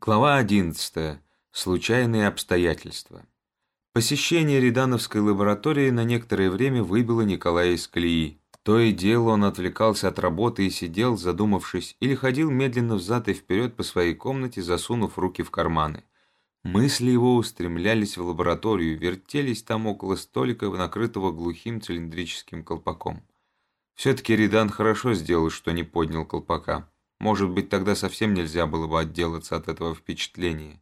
Глава 11. Случайные обстоятельства. Посещение Редановской лаборатории на некоторое время выбило Николая из колеи. То и дело он отвлекался от работы и сидел, задумавшись, или ходил медленно взад и вперед по своей комнате, засунув руки в карманы. Мысли его устремлялись в лабораторию, вертелись там около столика, накрытого глухим цилиндрическим колпаком. Все-таки Редан хорошо сделал, что не поднял колпака. Может быть, тогда совсем нельзя было бы отделаться от этого впечатления.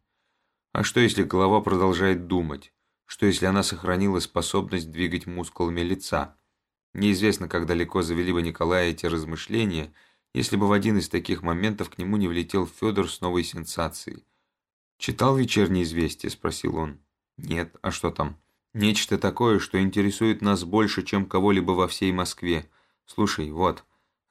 А что, если голова продолжает думать? Что, если она сохранила способность двигать мускулами лица? Неизвестно, как далеко завели бы Николая эти размышления, если бы в один из таких моментов к нему не влетел Федор с новой сенсацией. «Читал вечерние известия?» – спросил он. «Нет. А что там?» «Нечто такое, что интересует нас больше, чем кого-либо во всей Москве. Слушай, вот».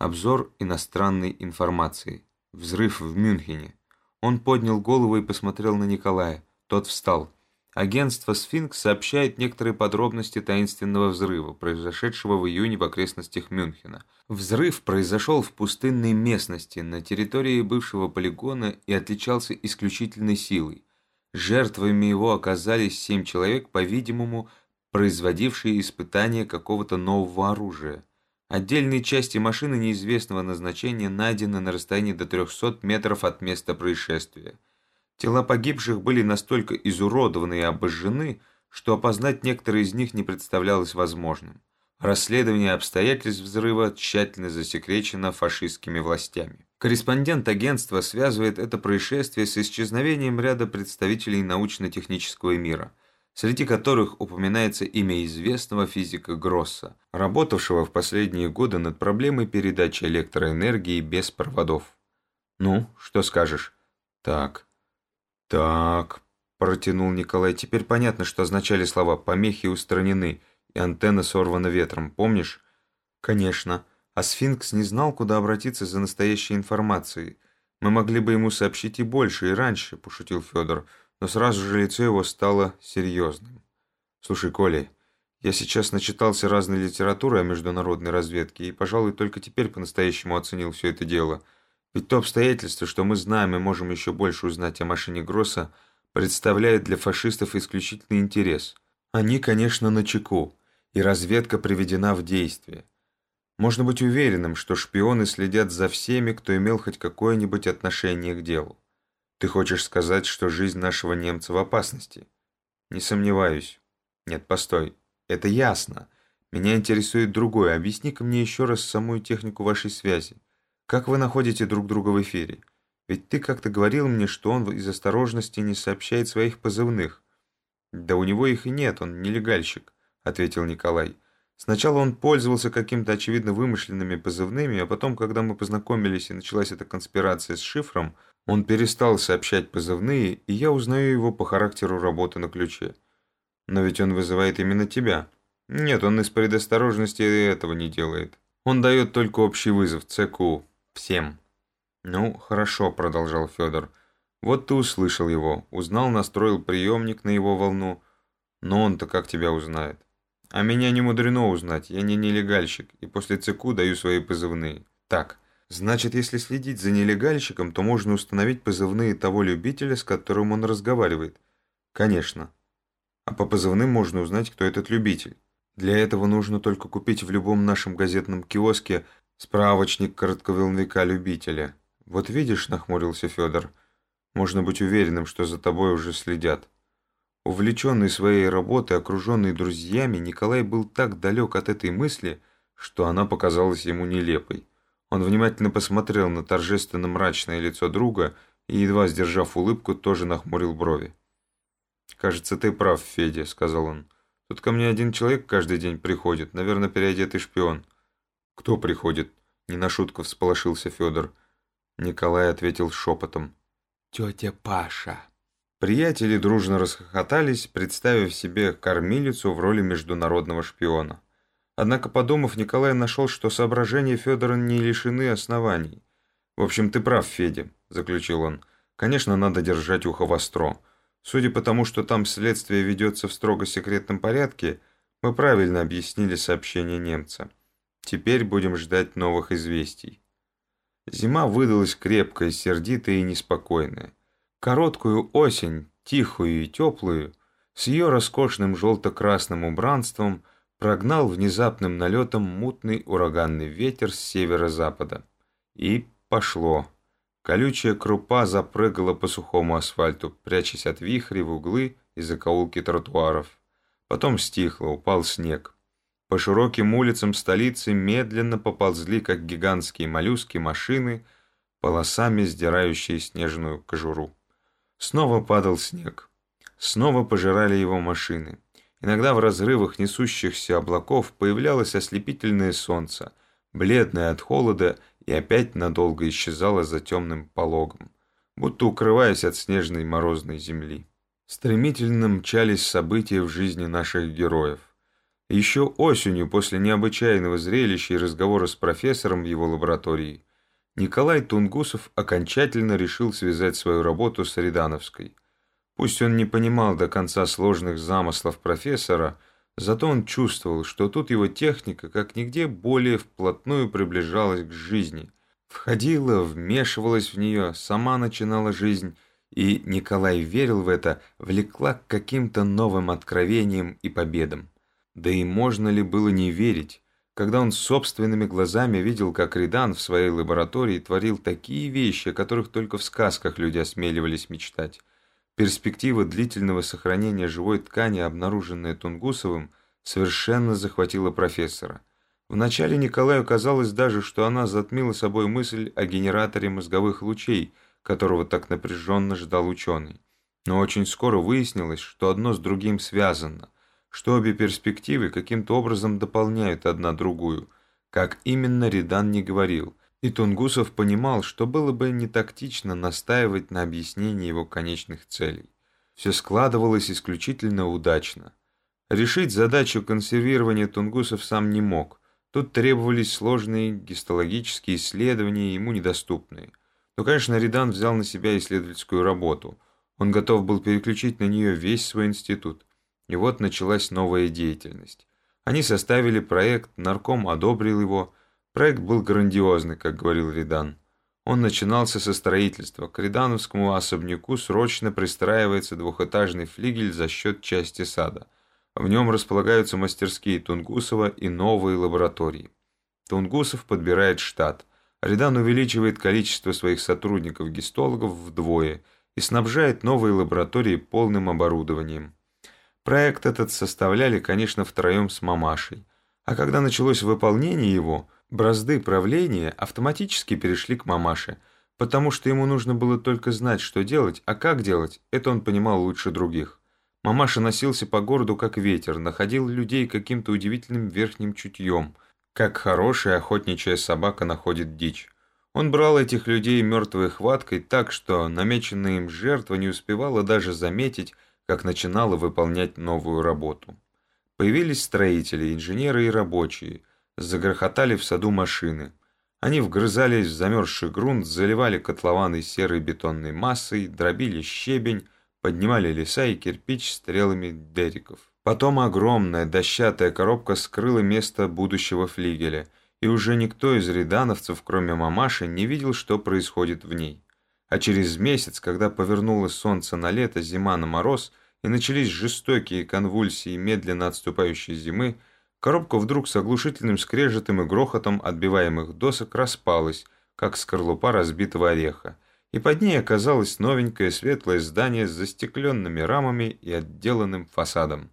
Обзор иностранной информации. Взрыв в Мюнхене. Он поднял голову и посмотрел на Николая. Тот встал. Агентство «Сфинкс» сообщает некоторые подробности таинственного взрыва, произошедшего в июне в окрестностях Мюнхена. Взрыв произошел в пустынной местности на территории бывшего полигона и отличался исключительной силой. Жертвами его оказались семь человек, по-видимому, производившие испытания какого-то нового оружия. Отдельные части машины неизвестного назначения найдены на расстоянии до 300 метров от места происшествия. Тела погибших были настолько изуродованы и обожжены, что опознать некоторые из них не представлялось возможным. Расследование обстоятельств взрыва тщательно засекречено фашистскими властями. Корреспондент агентства связывает это происшествие с исчезновением ряда представителей научно-технического мира – среди которых упоминается имя известного физика Гросса, работавшего в последние годы над проблемой передачи электроэнергии без проводов. «Ну, что скажешь?» «Так, так», – протянул Николай. «Теперь понятно, что означали слова «помехи устранены» и «антенна сорвана ветром», помнишь?» «Конечно. А сфинкс не знал, куда обратиться за настоящей информацией. Мы могли бы ему сообщить и больше, и раньше», – пошутил Федор но сразу же лицо его стало серьезным. «Слушай, Коля, я сейчас начитался разной литературы о международной разведке и, пожалуй, только теперь по-настоящему оценил все это дело. Ведь то обстоятельство, что мы знаем и можем еще больше узнать о машине Гросса, представляет для фашистов исключительный интерес. Они, конечно, на чеку, и разведка приведена в действие. Можно быть уверенным, что шпионы следят за всеми, кто имел хоть какое-нибудь отношение к делу. Ты хочешь сказать, что жизнь нашего немца в опасности? Не сомневаюсь. Нет, постой. Это ясно. Меня интересует другое. Объясни-ка мне еще раз самую технику вашей связи. Как вы находите друг друга в эфире? Ведь ты как-то говорил мне, что он из осторожности не сообщает своих позывных. Да у него их и нет, он нелегальщик, ответил Николай. Сначала он пользовался каким-то очевидно вымышленными позывными, а потом, когда мы познакомились и началась эта конспирация с шифром, он перестал сообщать позывные, и я узнаю его по характеру работы на ключе. Но ведь он вызывает именно тебя. Нет, он из предосторожности этого не делает. Он дает только общий вызов ЦКУ. Всем. Ну, хорошо, продолжал Федор. Вот ты услышал его, узнал, настроил приемник на его волну. Но он-то как тебя узнает? А меня не мудрено узнать, я не нелегальщик, и после ЦКУ даю свои позывные. Так, Значит, если следить за нелегальщиком, то можно установить позывные того любителя, с которым он разговаривает. Конечно. А по позывным можно узнать, кто этот любитель. Для этого нужно только купить в любом нашем газетном киоске справочник коротковолновика любителя. Вот видишь, нахмурился Федор, можно быть уверенным, что за тобой уже следят. Увлеченный своей работой, окруженный друзьями, Николай был так далек от этой мысли, что она показалась ему нелепой. Он внимательно посмотрел на торжественно мрачное лицо друга и, едва сдержав улыбку, тоже нахмурил брови. «Кажется, ты прав, Федя», — сказал он. «Тут ко мне один человек каждый день приходит, наверное, переодетый шпион». «Кто приходит?» — не на шутку всполошился Федор. Николай ответил шепотом. «Тетя Паша». Приятели дружно расхохотались, представив себе кормилицу в роли международного шпиона. Однако, подумав, Николай нашел, что соображения Федора не лишены оснований. «В общем, ты прав, Федя», – заключил он. «Конечно, надо держать ухо востро. Судя по тому, что там следствие ведется в строго секретном порядке, мы правильно объяснили сообщение немца. Теперь будем ждать новых известий». Зима выдалась крепкая, сердитая и неспокойная. короткую осень, тихую и теплую, с ее роскошным желто-красным убранством прогнал внезапным налетом мутный ураганный ветер с северо-запада. И пошло. Колючая крупа запрыгала по сухому асфальту, прячась от вихрей в углы и закоулки тротуаров. Потом стихло, упал снег. По широким улицам столицы медленно поползли, как гигантские моллюски, машины, полосами сдирающие снежную кожуру. Снова падал снег. Снова пожирали его машины. Иногда в разрывах несущихся облаков появлялось ослепительное солнце, бледное от холода и опять надолго исчезало за темным пологом, будто укрываясь от снежной морозной земли. Стремительно мчались события в жизни наших героев. Еще осенью, после необычайного зрелища и разговора с профессором в его лаборатории, Николай Тунгусов окончательно решил связать свою работу с Рядановской. Пусть он не понимал до конца сложных замыслов профессора, Зато он чувствовал, что тут его техника как нигде более вплотную приближалась к жизни. Входила, вмешивалась в нее, сама начинала жизнь, и Николай верил в это, влекла к каким-то новым откровениям и победам. Да и можно ли было не верить, когда он собственными глазами видел, как Ридан в своей лаборатории творил такие вещи, о которых только в сказках люди осмеливались мечтать. Перспектива длительного сохранения живой ткани, обнаруженная Тунгусовым, совершенно захватила профессора. Вначале Николаю казалось даже, что она затмила собой мысль о генераторе мозговых лучей, которого так напряженно ждал ученый. Но очень скоро выяснилось, что одно с другим связано, что обе перспективы каким-то образом дополняют одна другую. Как именно Редан не говорил – и Тунгусов понимал, что было бы не тактично настаивать на объяснении его конечных целей. Все складывалось исключительно удачно. Решить задачу консервирования Тунгусов сам не мог. Тут требовались сложные гистологические исследования, ему недоступные. Но, конечно, Ридан взял на себя исследовательскую работу. Он готов был переключить на нее весь свой институт. И вот началась новая деятельность. Они составили проект, нарком одобрил его – Проект был грандиозный, как говорил Ридан. Он начинался со строительства. К Ридановскому особняку срочно пристраивается двухэтажный флигель за счет части сада. В нем располагаются мастерские Тунгусова и новые лаборатории. Тунгусов подбирает штат. Ридан увеличивает количество своих сотрудников-гистологов вдвое и снабжает новые лаборатории полным оборудованием. Проект этот составляли, конечно, втроем с мамашей. А когда началось выполнение его – Бразды правления автоматически перешли к мамаше, потому что ему нужно было только знать, что делать, а как делать, это он понимал лучше других. Мамаша носился по городу как ветер, находил людей каким-то удивительным верхним чутьем, как хорошая охотничья собака находит дичь. Он брал этих людей мертвой хваткой так, что намеченная им жертва не успевала даже заметить, как начинала выполнять новую работу. Появились строители, инженеры и рабочие – Загрохотали в саду машины. Они вгрызались в замерзший грунт, заливали котлованы серой бетонной массой, дробили щебень, поднимали леса и кирпич стрелами дериков. Потом огромная дощатая коробка скрыла место будущего флигеля, и уже никто из редановцев, кроме мамаши, не видел, что происходит в ней. А через месяц, когда повернулось солнце на лето, зима на мороз, и начались жестокие конвульсии медленно отступающей зимы, Коробка вдруг с оглушительным скрежетом и грохотом отбиваемых досок распалась, как скорлупа разбитого ореха, и под ней оказалось новенькое светлое здание с застекленными рамами и отделанным фасадом.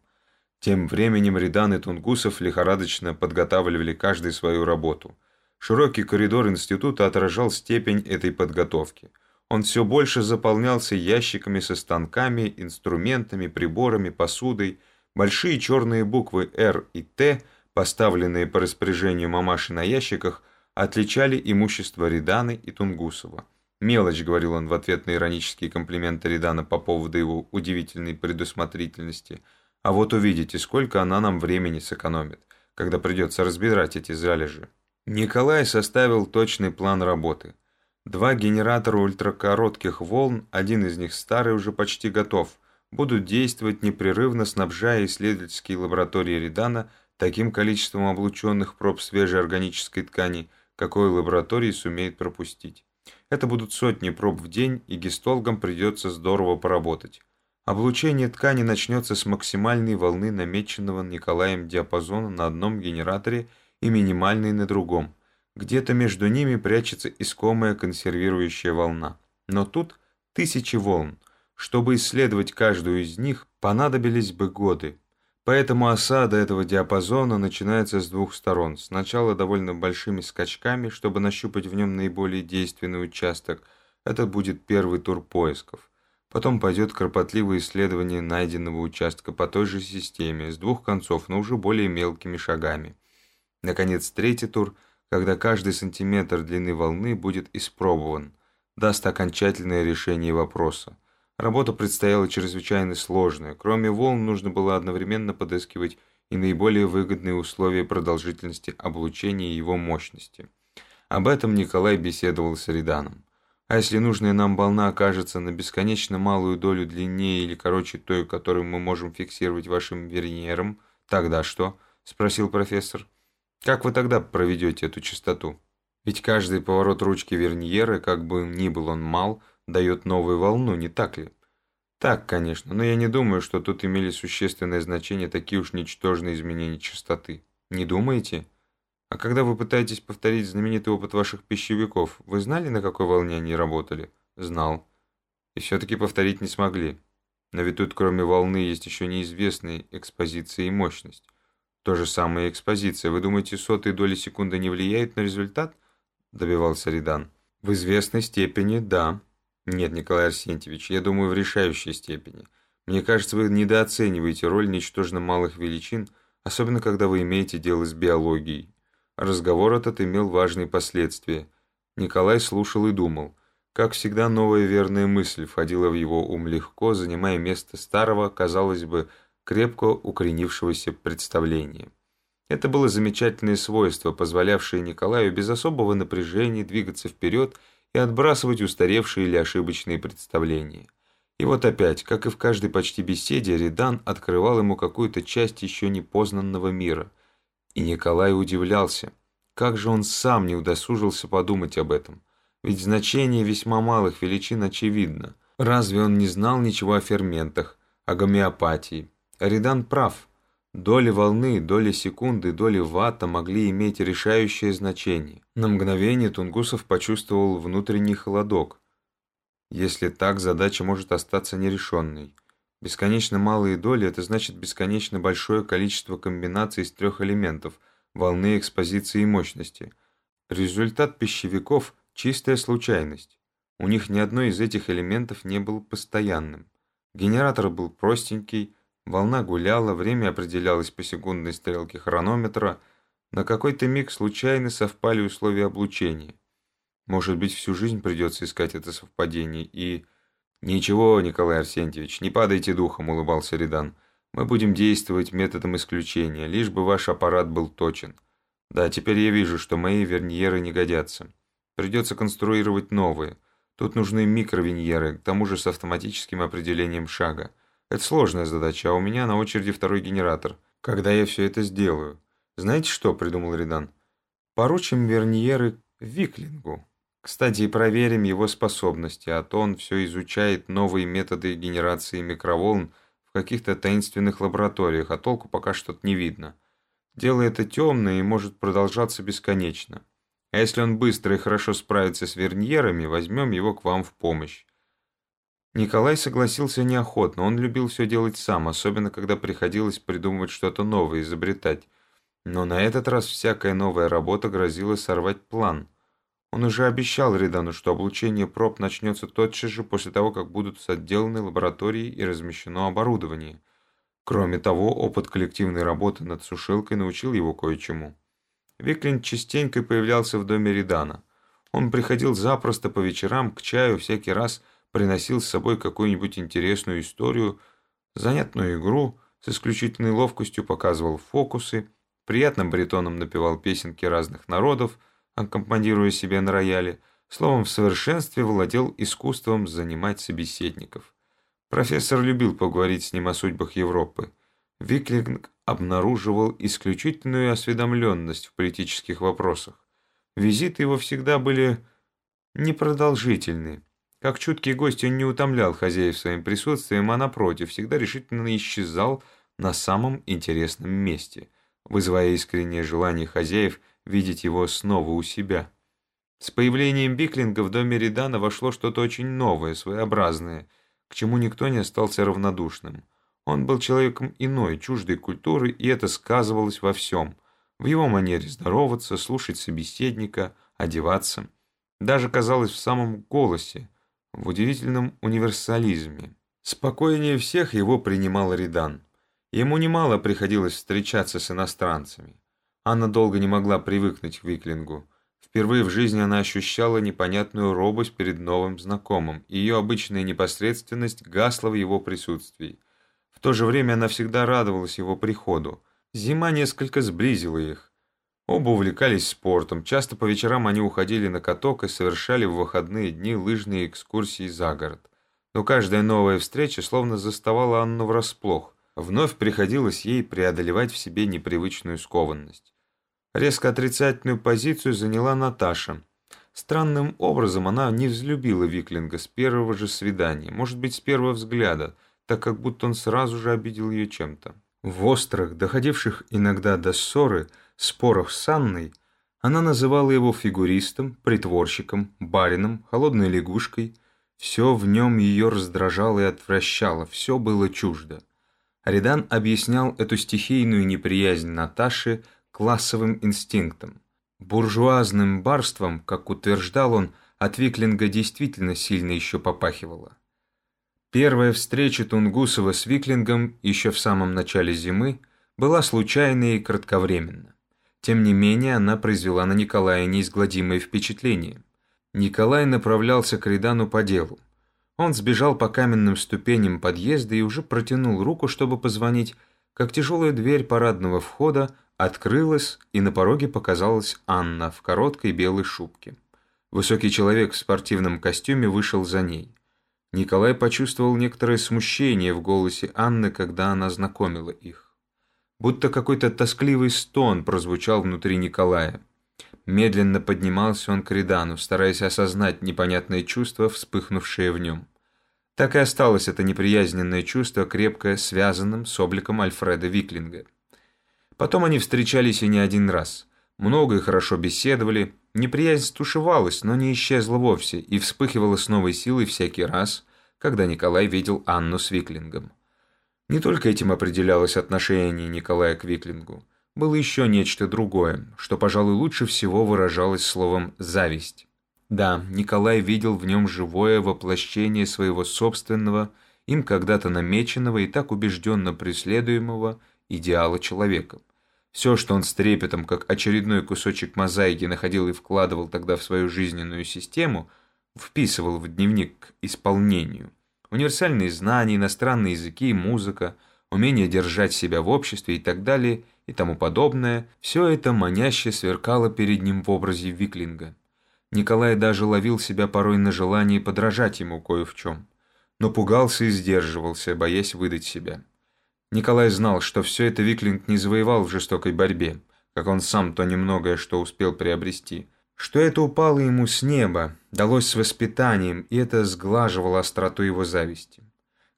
Тем временем Редан и Тунгусов лихорадочно подготавливали каждый свою работу. Широкий коридор института отражал степень этой подготовки. Он все больше заполнялся ящиками со станками, инструментами, приборами, посудой – Большие черные буквы «Р» и «Т», поставленные по распоряжению мамаши на ящиках, отличали имущество Реданы и Тунгусова. «Мелочь», — говорил он в ответ на иронические комплименты Редана по поводу его удивительной предусмотрительности. «А вот увидите, сколько она нам времени сэкономит, когда придется разбирать эти залежи». Николай составил точный план работы. Два генератора ультракоротких волн, один из них старый, уже почти готов — будут действовать непрерывно, снабжая исследовательские лаборатории Редана таким количеством облученных проб свежей органической ткани, какой лаборатории сумеет пропустить. Это будут сотни проб в день, и гистологам придется здорово поработать. Облучение ткани начнется с максимальной волны намеченного Николаем диапазона на одном генераторе и минимальной на другом. Где-то между ними прячется искомая консервирующая волна. Но тут тысячи волн. Чтобы исследовать каждую из них, понадобились бы годы. Поэтому осада этого диапазона начинается с двух сторон. Сначала довольно большими скачками, чтобы нащупать в нем наиболее действенный участок. Это будет первый тур поисков. Потом пойдет кропотливое исследование найденного участка по той же системе, с двух концов, но уже более мелкими шагами. Наконец, третий тур, когда каждый сантиметр длины волны будет испробован, даст окончательное решение вопроса. Работа предстояла чрезвычайно сложная. Кроме волн, нужно было одновременно подыскивать и наиболее выгодные условия продолжительности облучения и его мощности. Об этом Николай беседовал с Риданом. А если нужная нам волна окажется на бесконечно малую долю длиннее или короче той, которую мы можем фиксировать вашим верниером, тогда что? – спросил профессор. Как вы тогда проведете эту частоту? Ведь каждый поворот ручки верниера, как бы ни был он мал, дает новую волну, не так ли? Так, конечно, но я не думаю, что тут имели существенное значение такие уж ничтожные изменения частоты. Не думаете? А когда вы пытаетесь повторить знаменитый опыт ваших пищевиков, вы знали, на какой волне они работали? Знал. И все-таки повторить не смогли. Но ведь тут кроме волны есть еще неизвестные экспозиция и мощность. То же самое экспозиция. Вы думаете, сотые доли секунды не влияет на результат? Добивался Ридан. В известной степени, да. Нет, Николай Арсентьевич, я думаю, в решающей степени. Мне кажется, вы недооцениваете роль ничтожно малых величин, особенно когда вы имеете дело с биологией. Разговор этот имел важные последствия. Николай слушал и думал. Как всегда, новая верная мысль входила в его ум легко, занимая место старого, казалось бы, крепко укоренившегося представления. Это было замечательное свойство, позволявшее Николаю без особого напряжения двигаться вперед и отбрасывать устаревшие или ошибочные представления. И вот опять, как и в каждой почти беседе, Редан открывал ему какую-то часть еще непознанного мира. И Николай удивлялся, как же он сам не удосужился подумать об этом. Ведь значение весьма малых величин очевидно. Разве он не знал ничего о ферментах, о гомеопатии? Редан прав – Доли волны, доли секунды, доли ватта могли иметь решающее значение. На мгновение Тунгусов почувствовал внутренний холодок. Если так, задача может остаться нерешенной. Бесконечно малые доли – это значит бесконечно большое количество комбинаций из трех элементов – волны, экспозиции и мощности. Результат пищевиков – чистая случайность. У них ни одной из этих элементов не был постоянным. Генератор был простенький – Волна гуляла, время определялось по секундной стрелке хронометра. На какой-то миг случайно совпали условия облучения. Может быть, всю жизнь придется искать это совпадение и... «Ничего, Николай Арсентьевич, не падайте духом», — улыбался Редан. «Мы будем действовать методом исключения, лишь бы ваш аппарат был точен. Да, теперь я вижу, что мои верниеры не годятся. Придется конструировать новые. Тут нужны микровиньеры, к тому же с автоматическим определением шага. Это сложная задача, а у меня на очереди второй генератор. Когда я все это сделаю? Знаете что, придумал Ридан? Поручим Верниеры Виклингу. Кстати, проверим его способности, а то он все изучает новые методы генерации микроволн в каких-то таинственных лабораториях, а толку пока что-то не видно. Дело это темное и может продолжаться бесконечно. А если он быстро и хорошо справится с верньерами, возьмем его к вам в помощь. Николай согласился неохотно, он любил все делать сам, особенно когда приходилось придумывать что-то новое, изобретать. Но на этот раз всякая новая работа грозила сорвать план. Он уже обещал Редану, что облучение проб начнется тотчас же после того, как будут отделаны лаборатории и размещено оборудование. Кроме того, опыт коллективной работы над сушилкой научил его кое-чему. Виклин частенько появлялся в доме Редана. Он приходил запросто по вечерам к чаю всякий раз, приносил с собой какую-нибудь интересную историю, занятную игру, с исключительной ловкостью показывал фокусы, приятным баритоном напевал песенки разных народов, аккомпанируя себе на рояле, словом, в совершенстве владел искусством занимать собеседников. Профессор любил поговорить с ним о судьбах Европы. Виклинг обнаруживал исключительную осведомленность в политических вопросах. Визиты его всегда были непродолжительны. Как чуткий гость он не утомлял хозяев своим присутствием, а напротив, всегда решительно исчезал на самом интересном месте, вызывая искреннее желание хозяев видеть его снова у себя. С появлением Биклинга в доме Редана вошло что-то очень новое, своеобразное, к чему никто не остался равнодушным. Он был человеком иной, чуждой культуры, и это сказывалось во всем. В его манере здороваться, слушать собеседника, одеваться. Даже, казалось, в самом голосе, в удивительном универсализме. Спокойнее всех его принимал Редан. Ему немало приходилось встречаться с иностранцами. Анна долго не могла привыкнуть к Виклингу. Впервые в жизни она ощущала непонятную робость перед новым знакомым, и ее обычная непосредственность гасла в его присутствии. В то же время она всегда радовалась его приходу. Зима несколько сблизила их. Оба увлекались спортом, часто по вечерам они уходили на каток и совершали в выходные дни лыжные экскурсии за город. Но каждая новая встреча словно заставала Анну врасплох. Вновь приходилось ей преодолевать в себе непривычную скованность. Резко отрицательную позицию заняла Наташа. Странным образом она не взлюбила Виклинга с первого же свидания, может быть, с первого взгляда, так как будто он сразу же обидел ее чем-то. В острых, доходивших иногда до ссоры, спорах с Анной, она называла его фигуристом, притворщиком, барином, холодной лягушкой. Все в нем ее раздражало и отвращало, все было чуждо. Аридан объяснял эту стихийную неприязнь Наташи классовым инстинктом. Буржуазным барством, как утверждал он, от Виклинга действительно сильно еще попахивало. Первая встреча Тунгусова с Виклингом еще в самом начале зимы была случайной и кратковременна. Тем не менее, она произвела на Николая неизгладимое впечатление. Николай направлялся к Редану по делу. Он сбежал по каменным ступеням подъезда и уже протянул руку, чтобы позвонить, как тяжелая дверь парадного входа открылась, и на пороге показалась Анна в короткой белой шубке. Высокий человек в спортивном костюме вышел за ней. Николай почувствовал некоторое смущение в голосе Анны, когда она знакомила их. Будто какой-то тоскливый стон прозвучал внутри Николая. Медленно поднимался он к Редану, стараясь осознать непонятное чувство, вспыхнувшее в нем. Так и осталось это неприязненное чувство, крепко связанным с обликом Альфреда Виклинга. Потом они встречались и не один раз. Много и хорошо беседовали. Неприязнь стушевалась, но не исчезла вовсе и вспыхивала с новой силой всякий раз, когда Николай видел Анну с Виклингом. Не только этим определялось отношение Николая к Виклингу. Было еще нечто другое, что, пожалуй, лучше всего выражалось словом «зависть». Да, Николай видел в нем живое воплощение своего собственного, им когда-то намеченного и так убежденно преследуемого идеала человека. Все, что он с трепетом, как очередной кусочек мозаики, находил и вкладывал тогда в свою жизненную систему, вписывал в дневник к исполнению. Универсальные знания, иностранные языки, музыка, умение держать себя в обществе и так далее и тому подобное, все это маняще сверкало перед ним в образе Виклинга. Николай даже ловил себя порой на желании подражать ему кое в чем, но пугался и сдерживался, боясь выдать себя. Николай знал, что все это Виклинг не завоевал в жестокой борьбе, как он сам то немногое, что успел приобрести. Что это упало ему с неба, далось с воспитанием, и это сглаживало остроту его зависти.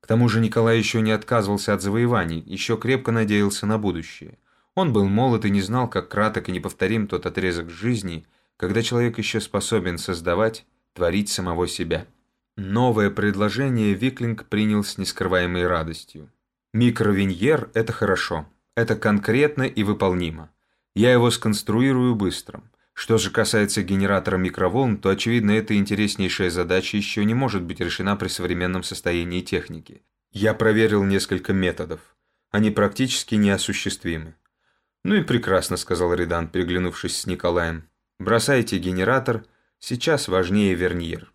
К тому же Николай еще не отказывался от завоеваний, еще крепко надеялся на будущее. Он был молод и не знал, как краток и неповторим тот отрезок жизни, когда человек еще способен создавать, творить самого себя. Новое предложение Виклинг принял с нескрываемой радостью. Микровиньер – это хорошо. Это конкретно и выполнимо. Я его сконструирую быстро. Что же касается генератора микроволн, то, очевидно, эта интереснейшая задача еще не может быть решена при современном состоянии техники. Я проверил несколько методов. Они практически неосуществимы. «Ну и прекрасно», – сказал Редан, переглянувшись с Николаем. «Бросайте генератор, сейчас важнее верниер».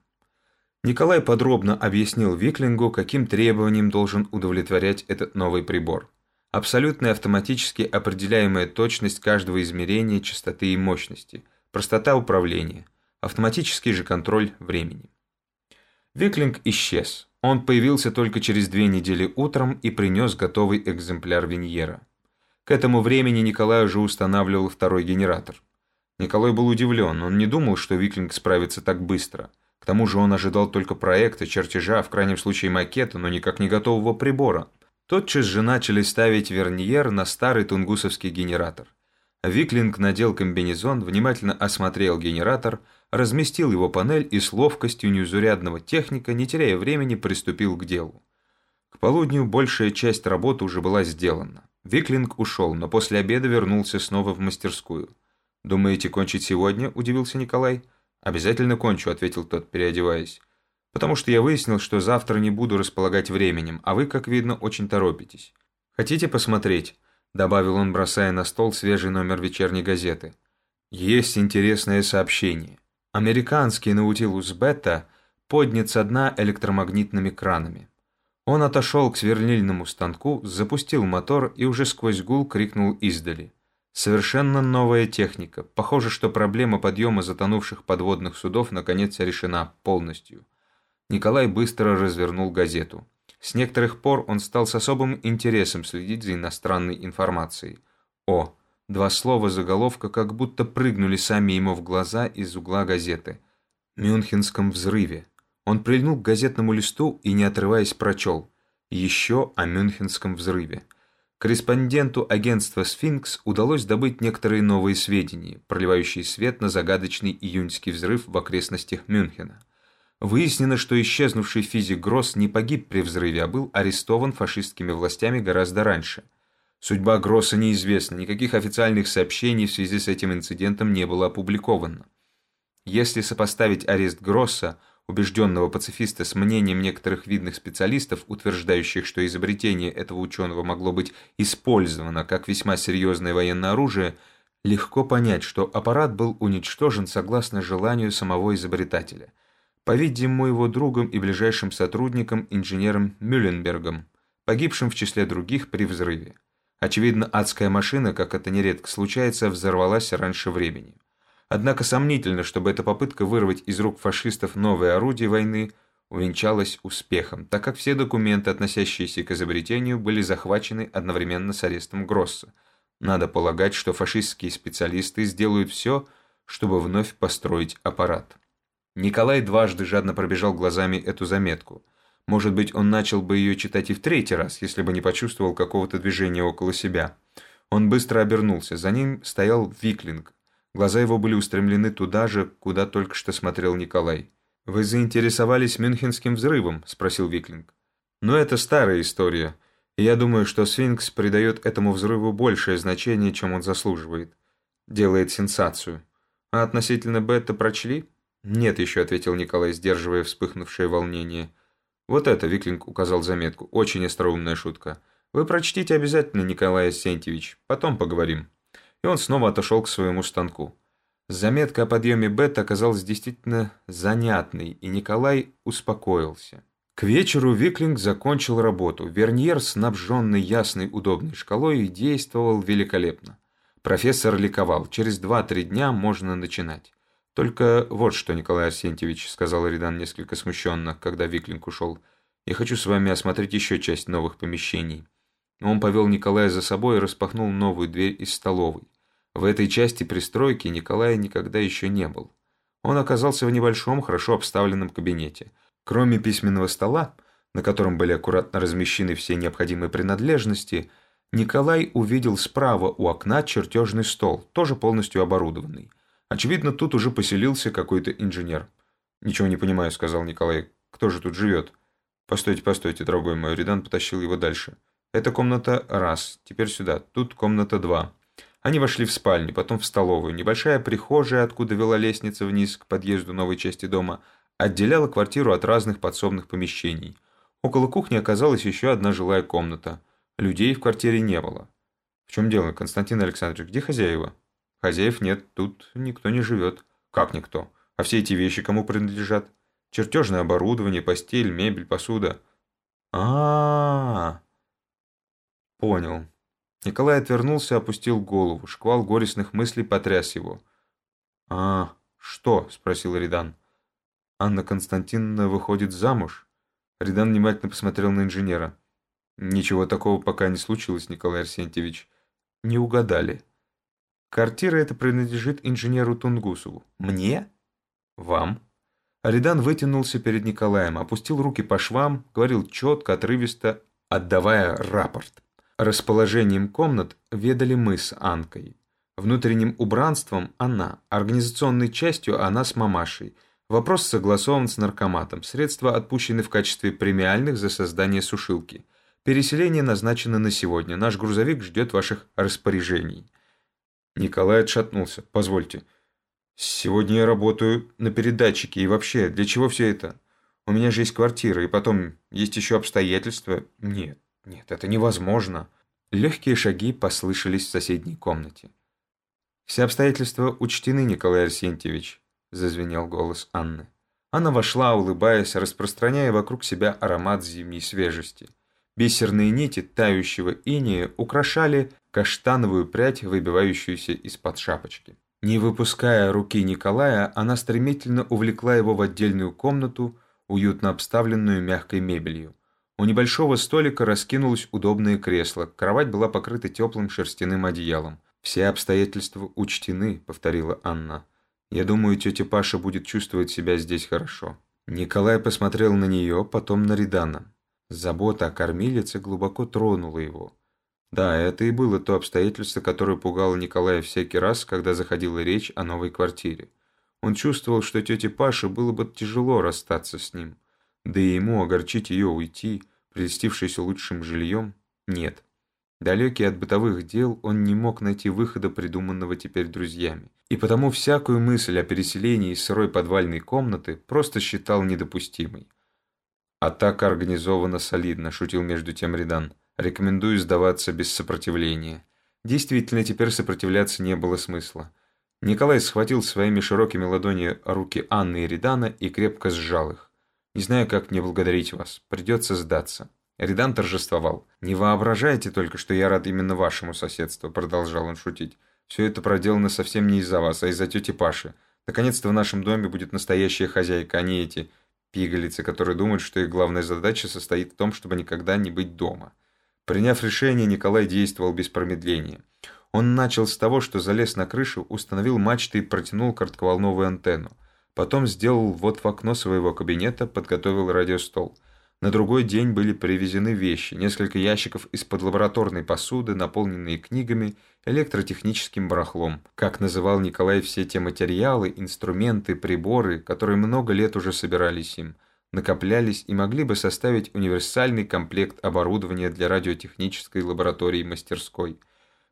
Николай подробно объяснил Виклингу, каким требованиям должен удовлетворять этот новый прибор. Абсолютная автоматически определяемая точность каждого измерения частоты и мощности, простота управления, автоматический же контроль времени. Виклинг исчез. Он появился только через две недели утром и принес готовый экземпляр Виньера. К этому времени Николай уже устанавливал второй генератор. Николай был удивлен, он не думал, что Виклинг справится так быстро. К тому же он ожидал только проекта, чертежа, в крайнем случае макета, но никак не готового прибора. Тотчас же начали ставить верниер на старый тунгусовский генератор. Виклинг надел комбинезон, внимательно осмотрел генератор, разместил его панель и с ловкостью неузурядного техника, не теряя времени, приступил к делу. К полудню большая часть работы уже была сделана. Виклинг ушел, но после обеда вернулся снова в мастерскую. «Думаете кончить сегодня?» – удивился Николай. «Обязательно кончу», – ответил тот, переодеваясь. «Потому что я выяснил, что завтра не буду располагать временем, а вы, как видно, очень торопитесь. Хотите посмотреть?» – добавил он, бросая на стол свежий номер вечерней газеты. «Есть интересное сообщение. Американский Наутилус Бета поднят со дна электромагнитными кранами. Он отошел к сверлильному станку, запустил мотор и уже сквозь гул крикнул издали. Совершенно новая техника. Похоже, что проблема подъема затонувших подводных судов наконец решена полностью. Николай быстро развернул газету. С некоторых пор он стал с особым интересом следить за иностранной информацией. О, два слова заголовка как будто прыгнули сами ему в глаза из угла газеты. «Мюнхенском взрыве». Он прильнул к газетному листу и, не отрываясь, прочел. Еще о Мюнхенском взрыве. Корреспонденту агентства «Сфинкс» удалось добыть некоторые новые сведения, проливающие свет на загадочный июньский взрыв в окрестностях Мюнхена. Выяснено, что исчезнувший физик Гросс не погиб при взрыве, а был арестован фашистскими властями гораздо раньше. Судьба Гросса неизвестна, никаких официальных сообщений в связи с этим инцидентом не было опубликовано. Если сопоставить арест Гросса убежденного пацифиста с мнением некоторых видных специалистов, утверждающих, что изобретение этого ученого могло быть использовано как весьма серьезное военное оружие, легко понять, что аппарат был уничтожен согласно желанию самого изобретателя. По-видимому, его другом и ближайшим сотрудником, инженером Мюлленбергом, погибшим в числе других при взрыве. Очевидно, адская машина, как это нередко случается, взорвалась раньше времени. Однако сомнительно, чтобы эта попытка вырвать из рук фашистов новое орудие войны увенчалась успехом, так как все документы, относящиеся к изобретению, были захвачены одновременно с арестом Гросса. Надо полагать, что фашистские специалисты сделают все, чтобы вновь построить аппарат. Николай дважды жадно пробежал глазами эту заметку. Может быть, он начал бы ее читать и в третий раз, если бы не почувствовал какого-то движения около себя. Он быстро обернулся. За ним стоял Виклинг, Глаза его были устремлены туда же, куда только что смотрел Николай. «Вы заинтересовались Мюнхенским взрывом?» – спросил Виклинг. «Но это старая история, я думаю, что Сфинкс придает этому взрыву большее значение, чем он заслуживает. Делает сенсацию. А относительно Бетта прочли?» «Нет еще», – ответил Николай, сдерживая вспыхнувшее волнение. «Вот это», – Виклинг указал заметку, – «очень остроумная шутка. Вы прочтите обязательно, Николай Асентьевич, потом поговорим» и он снова отошел к своему станку. Заметка о подъеме бета оказалась действительно занятной, и Николай успокоился. К вечеру Виклинг закончил работу. Верньер, снабженный ясной удобной шкалой, действовал великолепно. Профессор ликовал. Через два-три дня можно начинать. «Только вот что, Николай Арсентьевич», — сказал Ридан несколько смущенно, когда Виклинг ушел. «Я хочу с вами осмотреть еще часть новых помещений». Он повел Николая за собой и распахнул новую дверь из столовой. В этой части пристройки Николая никогда еще не был. Он оказался в небольшом, хорошо обставленном кабинете. Кроме письменного стола, на котором были аккуратно размещены все необходимые принадлежности, Николай увидел справа у окна чертежный стол, тоже полностью оборудованный. Очевидно, тут уже поселился какой-то инженер. «Ничего не понимаю», — сказал Николай. «Кто же тут живет?» «Постойте, постойте, дорогой мой». Ридан потащил его дальше. Это комната раз, теперь сюда, тут комната два. Они вошли в спальню, потом в столовую. Небольшая прихожая, откуда вела лестница вниз к подъезду новой части дома, отделяла квартиру от разных подсобных помещений. Около кухни оказалась еще одна жилая комната. Людей в квартире не было. В чем дело, Константин Александрович, где хозяева? Хозяев нет, тут никто не живет. Как никто? А все эти вещи кому принадлежат? Чертежное оборудование, постель, мебель, посуда. а а, -а. Понял. Николай отвернулся, опустил голову. Шквал горестных мыслей потряс его. «А, что?» – спросил Ридан. «Анна Константиновна выходит замуж?» Ридан внимательно посмотрел на инженера. «Ничего такого пока не случилось, Николай Арсентьевич. Не угадали». Квартира эта принадлежит инженеру Тунгусову. Мне? Вам. Аридан вытянулся перед Николаем, опустил руки по швам, говорил четко, отрывисто, отдавая рапорт. Расположением комнат ведали мы с Анкой. Внутренним убранством она, организационной частью она с мамашей. Вопрос согласован с наркоматом. Средства отпущены в качестве премиальных за создание сушилки. Переселение назначено на сегодня. Наш грузовик ждет ваших распоряжений. Николай отшатнулся. Позвольте. Сегодня я работаю на передатчике. И вообще, для чего все это? У меня же есть квартира. И потом, есть еще обстоятельства. Нет, нет, это невозможно. Легкие шаги послышались в соседней комнате. «Все обстоятельства учтены, Николай Арсентьевич», – зазвенел голос Анны. Она вошла, улыбаясь, распространяя вокруг себя аромат зимней свежести. Бисерные нити тающего иния украшали каштановую прядь, выбивающуюся из-под шапочки. Не выпуская руки Николая, она стремительно увлекла его в отдельную комнату, уютно обставленную мягкой мебелью. У небольшого столика раскинулось удобное кресло, кровать была покрыта теплым шерстяным одеялом. «Все обстоятельства учтены», — повторила Анна. «Я думаю, тетя Паша будет чувствовать себя здесь хорошо». Николай посмотрел на нее, потом на Редана. Забота о кормилице глубоко тронула его. Да, это и было то обстоятельство, которое пугало Николая всякий раз, когда заходила речь о новой квартире. Он чувствовал, что тете Паше было бы тяжело расстаться с ним. Да и ему огорчить ее уйти, прелестившись лучшим жильем, нет. Далекий от бытовых дел, он не мог найти выхода, придуманного теперь друзьями. И потому всякую мысль о переселении из сырой подвальной комнаты просто считал недопустимой. «Атака организована солидно», – шутил между тем Редан. «Рекомендую сдаваться без сопротивления». Действительно, теперь сопротивляться не было смысла. Николай схватил своими широкими ладонями руки Анны и Редана и крепко сжал их. «Не знаю, как мне благодарить вас. Придется сдаться». Ридан торжествовал. «Не воображайте только, что я рад именно вашему соседству», продолжал он шутить. «Все это проделано совсем не из-за вас, а из-за тети Паши. Наконец-то в нашем доме будет настоящая хозяйка, а не эти пигалицы, которые думают, что их главная задача состоит в том, чтобы никогда не быть дома». Приняв решение, Николай действовал без промедления. Он начал с того, что залез на крышу, установил мачты и протянул коротковолновую антенну. Потом сделал вот в окно своего кабинета, подготовил радиостол – на другой день были привезены вещи, несколько ящиков из-под лабораторной посуды, наполненные книгами, электротехническим барахлом. Как называл Николай все те материалы, инструменты, приборы, которые много лет уже собирались им, накоплялись и могли бы составить универсальный комплект оборудования для радиотехнической лаборатории мастерской.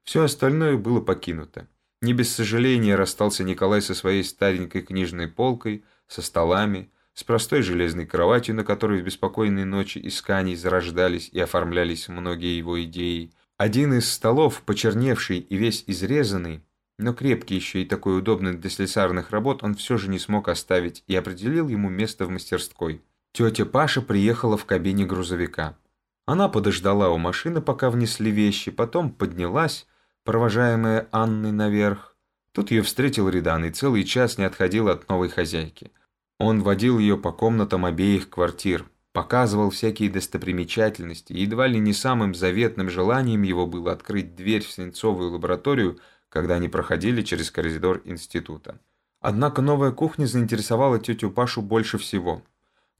Все остальное было покинуто. Не без сожаления расстался Николай со своей старенькой книжной полкой, со столами, с простой железной кроватью, на которой в беспокойные ночи исканий зарождались и оформлялись многие его идеи. Один из столов, почерневший и весь изрезанный, но крепкий еще и такой удобный для слесарных работ, он все же не смог оставить и определил ему место в мастерской. Тетя Паша приехала в кабине грузовика. Она подождала у машины, пока внесли вещи, потом поднялась, провожаемая Анной наверх. Тут ее встретил Редан и целый час не отходил от новой хозяйки. Он водил ее по комнатам обеих квартир, показывал всякие достопримечательности, едва ли не самым заветным желанием его было открыть дверь в свинцовую лабораторию, когда они проходили через коридор института. Однако новая кухня заинтересовала тетю Пашу больше всего.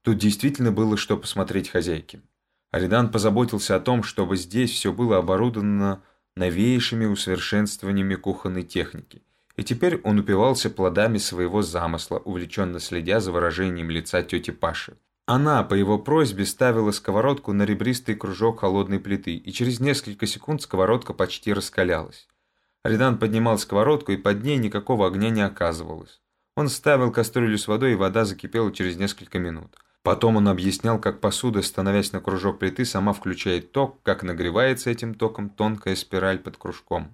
Тут действительно было что посмотреть хозяйке. Аридан позаботился о том, чтобы здесь все было оборудовано новейшими усовершенствованиями кухонной техники и теперь он упивался плодами своего замысла, увлеченно следя за выражением лица тети Паши. Она, по его просьбе, ставила сковородку на ребристый кружок холодной плиты, и через несколько секунд сковородка почти раскалялась. Редан поднимал сковородку, и под ней никакого огня не оказывалось. Он ставил кастрюлю с водой, и вода закипела через несколько минут. Потом он объяснял, как посуда, становясь на кружок плиты, сама включает ток, как нагревается этим током тонкая спираль под кружком.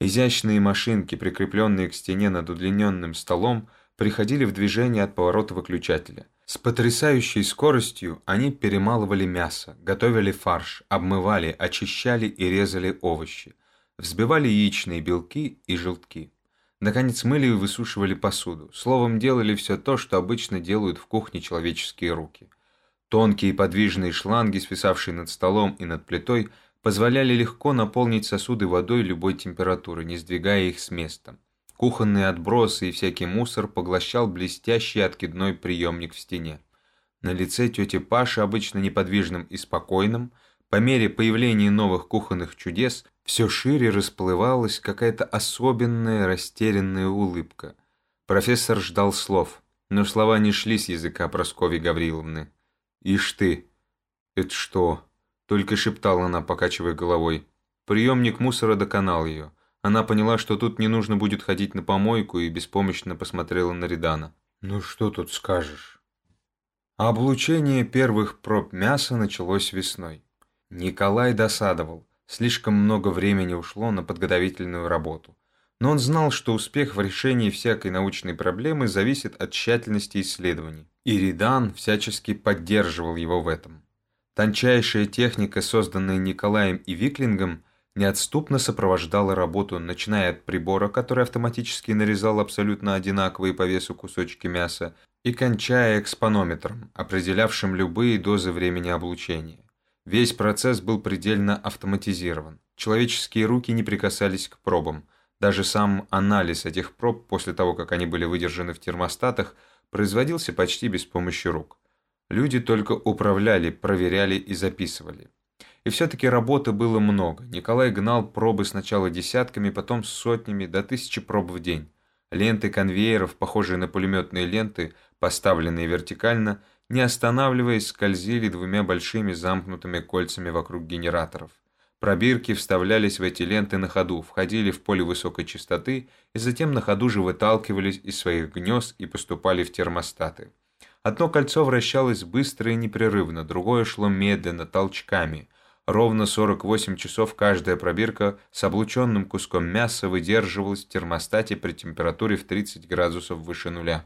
Изящные машинки, прикрепленные к стене над удлиненным столом, приходили в движение от поворота выключателя. С потрясающей скоростью они перемалывали мясо, готовили фарш, обмывали, очищали и резали овощи, взбивали яичные белки и желтки. Наконец мыли и высушивали посуду. Словом, делали все то, что обычно делают в кухне человеческие руки. Тонкие подвижные шланги, свисавшие над столом и над плитой, позволяли легко наполнить сосуды водой любой температуры, не сдвигая их с места. Кухонные отбросы и всякий мусор поглощал блестящий откидной приемник в стене. На лице тети Паши, обычно неподвижным и спокойным, по мере появления новых кухонных чудес, все шире расплывалась какая-то особенная растерянная улыбка. Профессор ждал слов, но слова не шли с языка Прасковьи Гавриловны. «Ишь ты!» «Это что?» — только шептала она, покачивая головой. Приемник мусора доконал ее. Она поняла, что тут не нужно будет ходить на помойку, и беспомощно посмотрела на Редана. «Ну что тут скажешь?» Облучение первых проб мяса началось весной. Николай досадовал. Слишком много времени ушло на подготовительную работу. Но он знал, что успех в решении всякой научной проблемы зависит от тщательности исследований. И Ридан всячески поддерживал его в этом. Тончайшая техника, созданная Николаем и Виклингом, неотступно сопровождала работу, начиная от прибора, который автоматически нарезал абсолютно одинаковые по весу кусочки мяса, и кончая экспонометром, определявшим любые дозы времени облучения. Весь процесс был предельно автоматизирован. Человеческие руки не прикасались к пробам. Даже сам анализ этих проб после того, как они были выдержаны в термостатах, производился почти без помощи рук. Люди только управляли, проверяли и записывали. И все-таки работы было много. Николай гнал пробы сначала десятками, потом сотнями, до тысячи проб в день. Ленты конвейеров, похожие на пулеметные ленты, поставленные вертикально, не останавливаясь, скользили двумя большими замкнутыми кольцами вокруг генераторов. Пробирки вставлялись в эти ленты на ходу, входили в поле высокой частоты и затем на ходу же выталкивались из своих гнезд и поступали в термостаты. Одно кольцо вращалось быстро и непрерывно, другое шло медленно, толчками. Ровно 48 часов каждая пробирка с облученным куском мяса выдерживалась в термостате при температуре в 30 градусов выше нуля.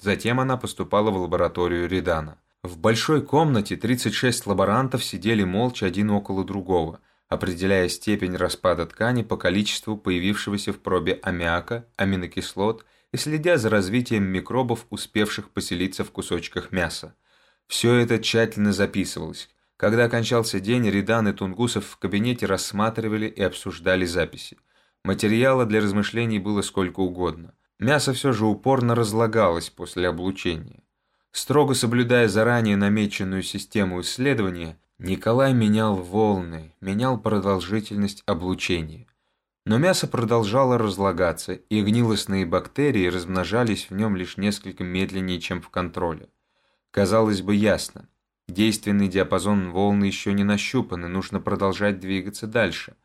Затем она поступала в лабораторию Редана. В большой комнате 36 лаборантов сидели молча один около другого, определяя степень распада ткани по количеству появившегося в пробе аммиака, аминокислот и следя за развитием микробов, успевших поселиться в кусочках мяса. Все это тщательно записывалось. Когда окончался день, Редан и Тунгусов в кабинете рассматривали и обсуждали записи. Материала для размышлений было сколько угодно. Мясо все же упорно разлагалось после облучения. Строго соблюдая заранее намеченную систему исследования, Николай менял волны, менял продолжительность облучения. Но мясо продолжало разлагаться, и гнилостные бактерии размножались в нем лишь несколько медленнее, чем в контроле. Казалось бы, ясно. Действенный диапазон волны еще не нащупан, и нужно продолжать двигаться дальше.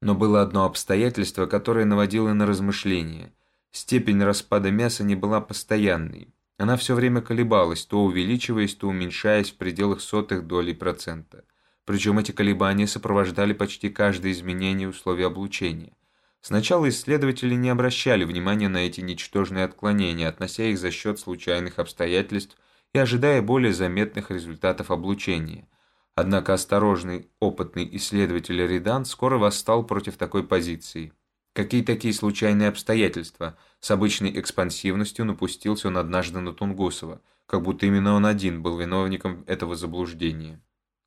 Но было одно обстоятельство, которое наводило на размышления – Степень распада мяса не была постоянной. Она все время колебалась, то увеличиваясь, то уменьшаясь в пределах сотых долей процента. Причем эти колебания сопровождали почти каждое изменение условий облучения. Сначала исследователи не обращали внимания на эти ничтожные отклонения, относя их за счет случайных обстоятельств и ожидая более заметных результатов облучения. Однако осторожный, опытный исследователь Редан скоро восстал против такой позиции. Какие такие случайные обстоятельства? С обычной экспансивностью напустился он однажды на Тунгусова, как будто именно он один был виновником этого заблуждения.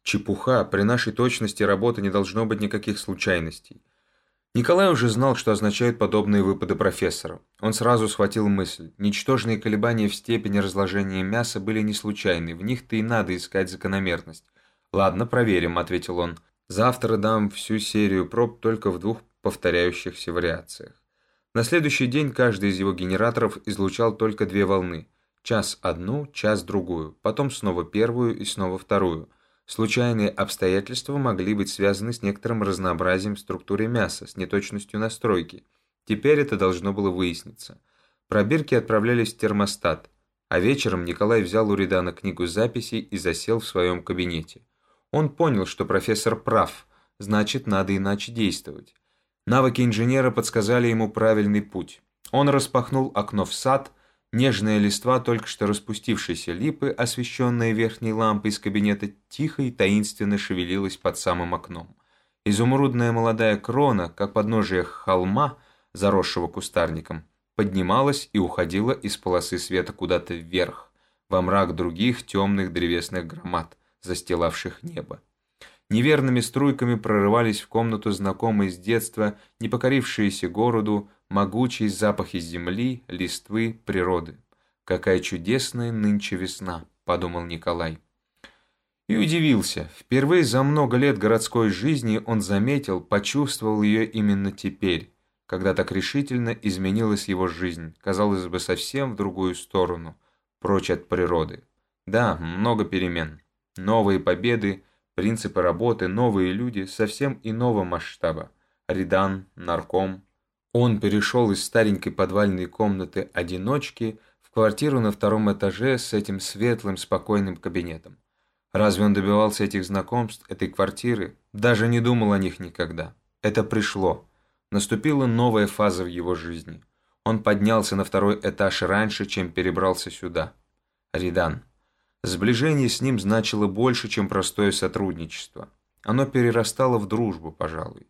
Чепуха, при нашей точности работы не должно быть никаких случайностей. Николай уже знал, что означают подобные выпады профессора. Он сразу схватил мысль. Ничтожные колебания в степени разложения мяса были не случайны, в них-то и надо искать закономерность. «Ладно, проверим», — ответил он. «Завтра дам всю серию проб только в двух повторяющихся вариациях. На следующий день каждый из его генераторов излучал только две волны. Час одну, час другую, потом снова первую и снова вторую. Случайные обстоятельства могли быть связаны с некоторым разнообразием в структуре мяса, с неточностью настройки. Теперь это должно было выясниться. Пробирки отправлялись в термостат, а вечером Николай взял у Редана книгу записей и засел в своем кабинете. Он понял, что профессор прав, значит, надо иначе действовать. Навыки инженера подсказали ему правильный путь. Он распахнул окно в сад, нежная листва только что распустившейся липы, освещенная верхней лампой из кабинета, тихо и таинственно шевелилась под самым окном. Изумрудная молодая крона, как подножие холма, заросшего кустарником, поднималась и уходила из полосы света куда-то вверх, во мрак других темных древесных громад, застилавших небо. Неверными струйками прорывались в комнату знакомые с детства, не покорившиеся городу, могучие запахи земли, листвы, природы. «Какая чудесная нынче весна», — подумал Николай. И удивился. Впервые за много лет городской жизни он заметил, почувствовал ее именно теперь, когда так решительно изменилась его жизнь, казалось бы, совсем в другую сторону, прочь от природы. Да, много перемен. Новые победы, принципы работы, новые люди совсем иного масштаба. Ридан, нарком. Он перешел из старенькой подвальной комнаты одиночки в квартиру на втором этаже с этим светлым, спокойным кабинетом. Разве он добивался этих знакомств, этой квартиры? Даже не думал о них никогда. Это пришло. Наступила новая фаза в его жизни. Он поднялся на второй этаж раньше, чем перебрался сюда. Ридан. Сближение с ним значило больше, чем простое сотрудничество. Оно перерастало в дружбу, пожалуй.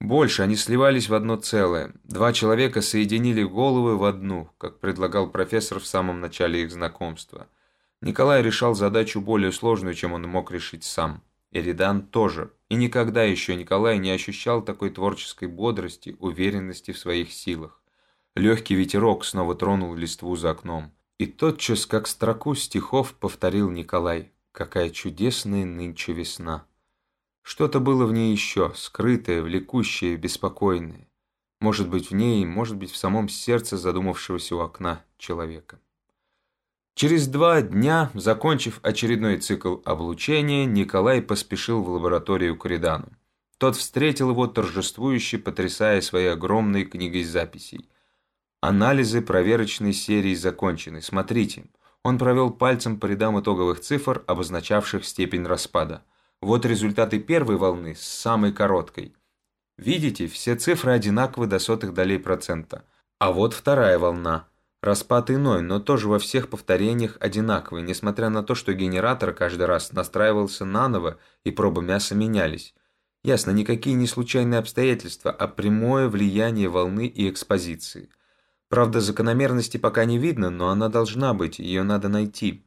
Больше они сливались в одно целое. Два человека соединили головы в одну, как предлагал профессор в самом начале их знакомства – Николай решал задачу более сложную, чем он мог решить сам. Эридан тоже. И никогда еще Николай не ощущал такой творческой бодрости, уверенности в своих силах. Легкий ветерок снова тронул листву за окном. И тотчас, как строку стихов, повторил Николай. «Какая чудесная нынче весна!» Что-то было в ней еще, скрытое, влекущее, беспокойное. Может быть, в ней, может быть, в самом сердце задумавшегося у окна человека. Через два дня, закончив очередной цикл облучения, Николай поспешил в лабораторию к Ридану. Тот встретил его торжествующе, потрясая своей огромной книгой записей. Анализы проверочной серии закончены. Смотрите. Он провел пальцем по рядам итоговых цифр, обозначавших степень распада. Вот результаты первой волны с самой короткой. Видите, все цифры одинаковы до сотых долей процента. А вот вторая волна – Распад иной, но тоже во всех повторениях одинаковый, несмотря на то, что генератор каждый раз настраивался наново и пробы мяса менялись. Ясно, никакие не случайные обстоятельства, а прямое влияние волны и экспозиции. Правда, закономерности пока не видно, но она должна быть, ее надо найти.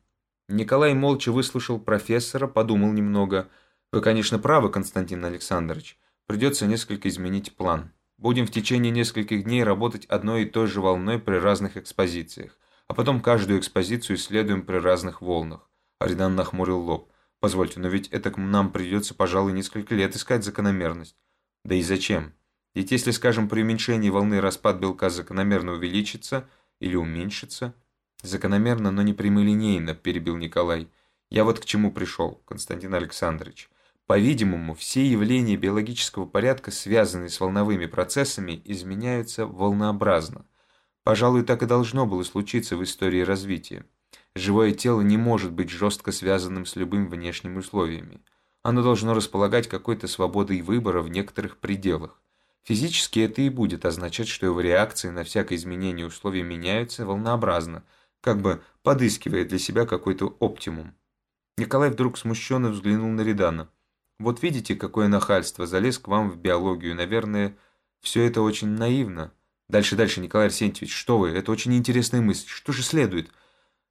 Николай молча выслушал профессора, подумал немного. «Вы, конечно, правы, Константин Александрович. Придется несколько изменить план». Будем в течение нескольких дней работать одной и той же волной при разных экспозициях, а потом каждую экспозицию исследуем при разных волнах. Аридан нахмурил лоб. Позвольте, но ведь это нам придется, пожалуй, несколько лет искать закономерность. Да и зачем? Ведь если, скажем, при уменьшении волны распад белка закономерно увеличится или уменьшится... Закономерно, но не прямолинейно, перебил Николай. Я вот к чему пришел, Константин Александрович. По-видимому, все явления биологического порядка, связанные с волновыми процессами, изменяются волнообразно. Пожалуй, так и должно было случиться в истории развития. Живое тело не может быть жестко связанным с любыми внешними условиями. Оно должно располагать какой-то свободой выбора в некоторых пределах. Физически это и будет означать, что его реакции на всякое изменение условий меняются волнообразно, как бы подыскивая для себя какой-то оптимум. Николай вдруг смущенно взглянул на Редана. Вот видите, какое нахальство, залез к вам в биологию. Наверное, все это очень наивно. Дальше, дальше, Николай Арсентьевич, что вы? Это очень интересная мысль. Что же следует?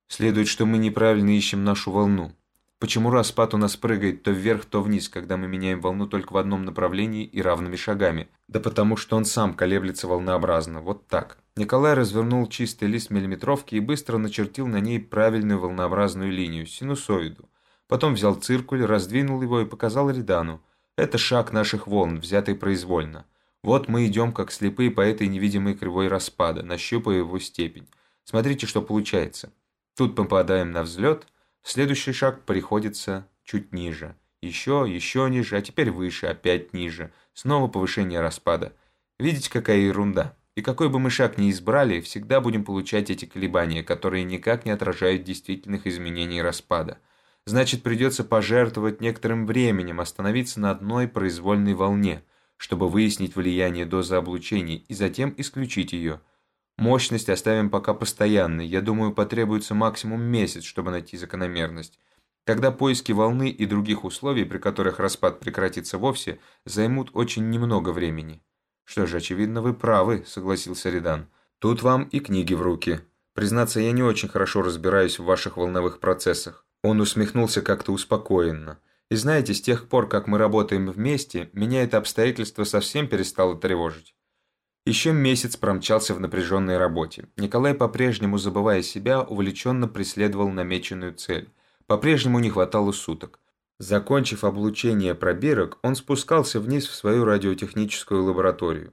Следует, что мы неправильно ищем нашу волну. Почему распад у нас прыгает то вверх, то вниз, когда мы меняем волну только в одном направлении и равными шагами? Да потому что он сам колеблется волнообразно. Вот так. Николай развернул чистый лист миллиметровки и быстро начертил на ней правильную волнообразную линию, синусоиду. Потом взял циркуль, раздвинул его и показал Ридану. Это шаг наших волн, взятый произвольно. Вот мы идем, как слепые по этой невидимой кривой распада, нащупая его степень. Смотрите, что получается. Тут попадаем на взлет, следующий шаг приходится чуть ниже. Еще, еще ниже, а теперь выше, опять ниже. Снова повышение распада. Видите, какая ерунда? И какой бы мы шаг ни избрали, всегда будем получать эти колебания, которые никак не отражают действительных изменений распада значит придется пожертвовать некоторым временем, остановиться на одной произвольной волне, чтобы выяснить влияние дозы облучения и затем исключить ее. Мощность оставим пока постоянной, я думаю, потребуется максимум месяц, чтобы найти закономерность. Тогда поиски волны и других условий, при которых распад прекратится вовсе, займут очень немного времени. «Что же, очевидно, вы правы», — согласился Редан. «Тут вам и книги в руки. Признаться, я не очень хорошо разбираюсь в ваших волновых процессах. Он усмехнулся как-то успокоенно. И знаете, с тех пор, как мы работаем вместе, меня это обстоятельство совсем перестало тревожить. Еще месяц промчался в напряженной работе. Николай, по-прежнему забывая себя, увлеченно преследовал намеченную цель. По-прежнему не хватало суток. Закончив облучение пробирок, он спускался вниз в свою радиотехническую лабораторию.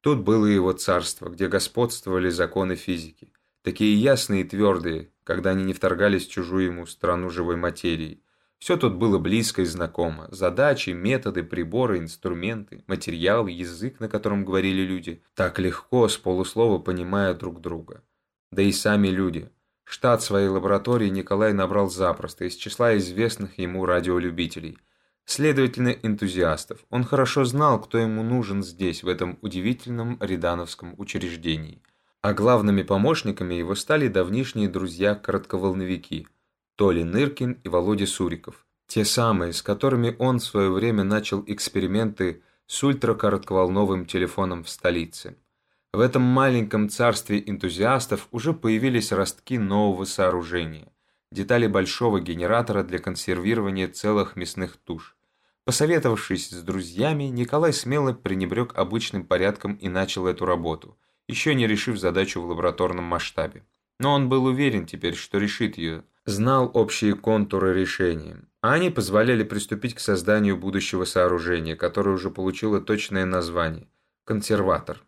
Тут было его царство, где господствовали законы физики. Такие ясные и твердые, когда они не вторгались в чужую ему страну живой материи. Все тут было близко и знакомо. Задачи, методы, приборы, инструменты, материал, язык, на котором говорили люди. Так легко, с полуслова понимая друг друга. Да и сами люди. Штат своей лаборатории Николай набрал запросто из числа известных ему радиолюбителей. Следовательно, энтузиастов. Он хорошо знал, кто ему нужен здесь, в этом удивительном рядановском учреждении. А главными помощниками его стали давнишние друзья-коротковолновики – Толи Ныркин и Володя Суриков. Те самые, с которыми он в свое время начал эксперименты с ультракоротковолновым телефоном в столице. В этом маленьком царстве энтузиастов уже появились ростки нового сооружения, детали большого генератора для консервирования целых мясных туш. Посоветовавшись с друзьями, Николай смело пренебрег обычным порядком и начал эту работу, еще не решив задачу в лабораторном масштабе. Но он был уверен теперь, что решит ее, знал общие контуры решения, а они позволяли приступить к созданию будущего сооружения, которое уже получило точное название – консерватор.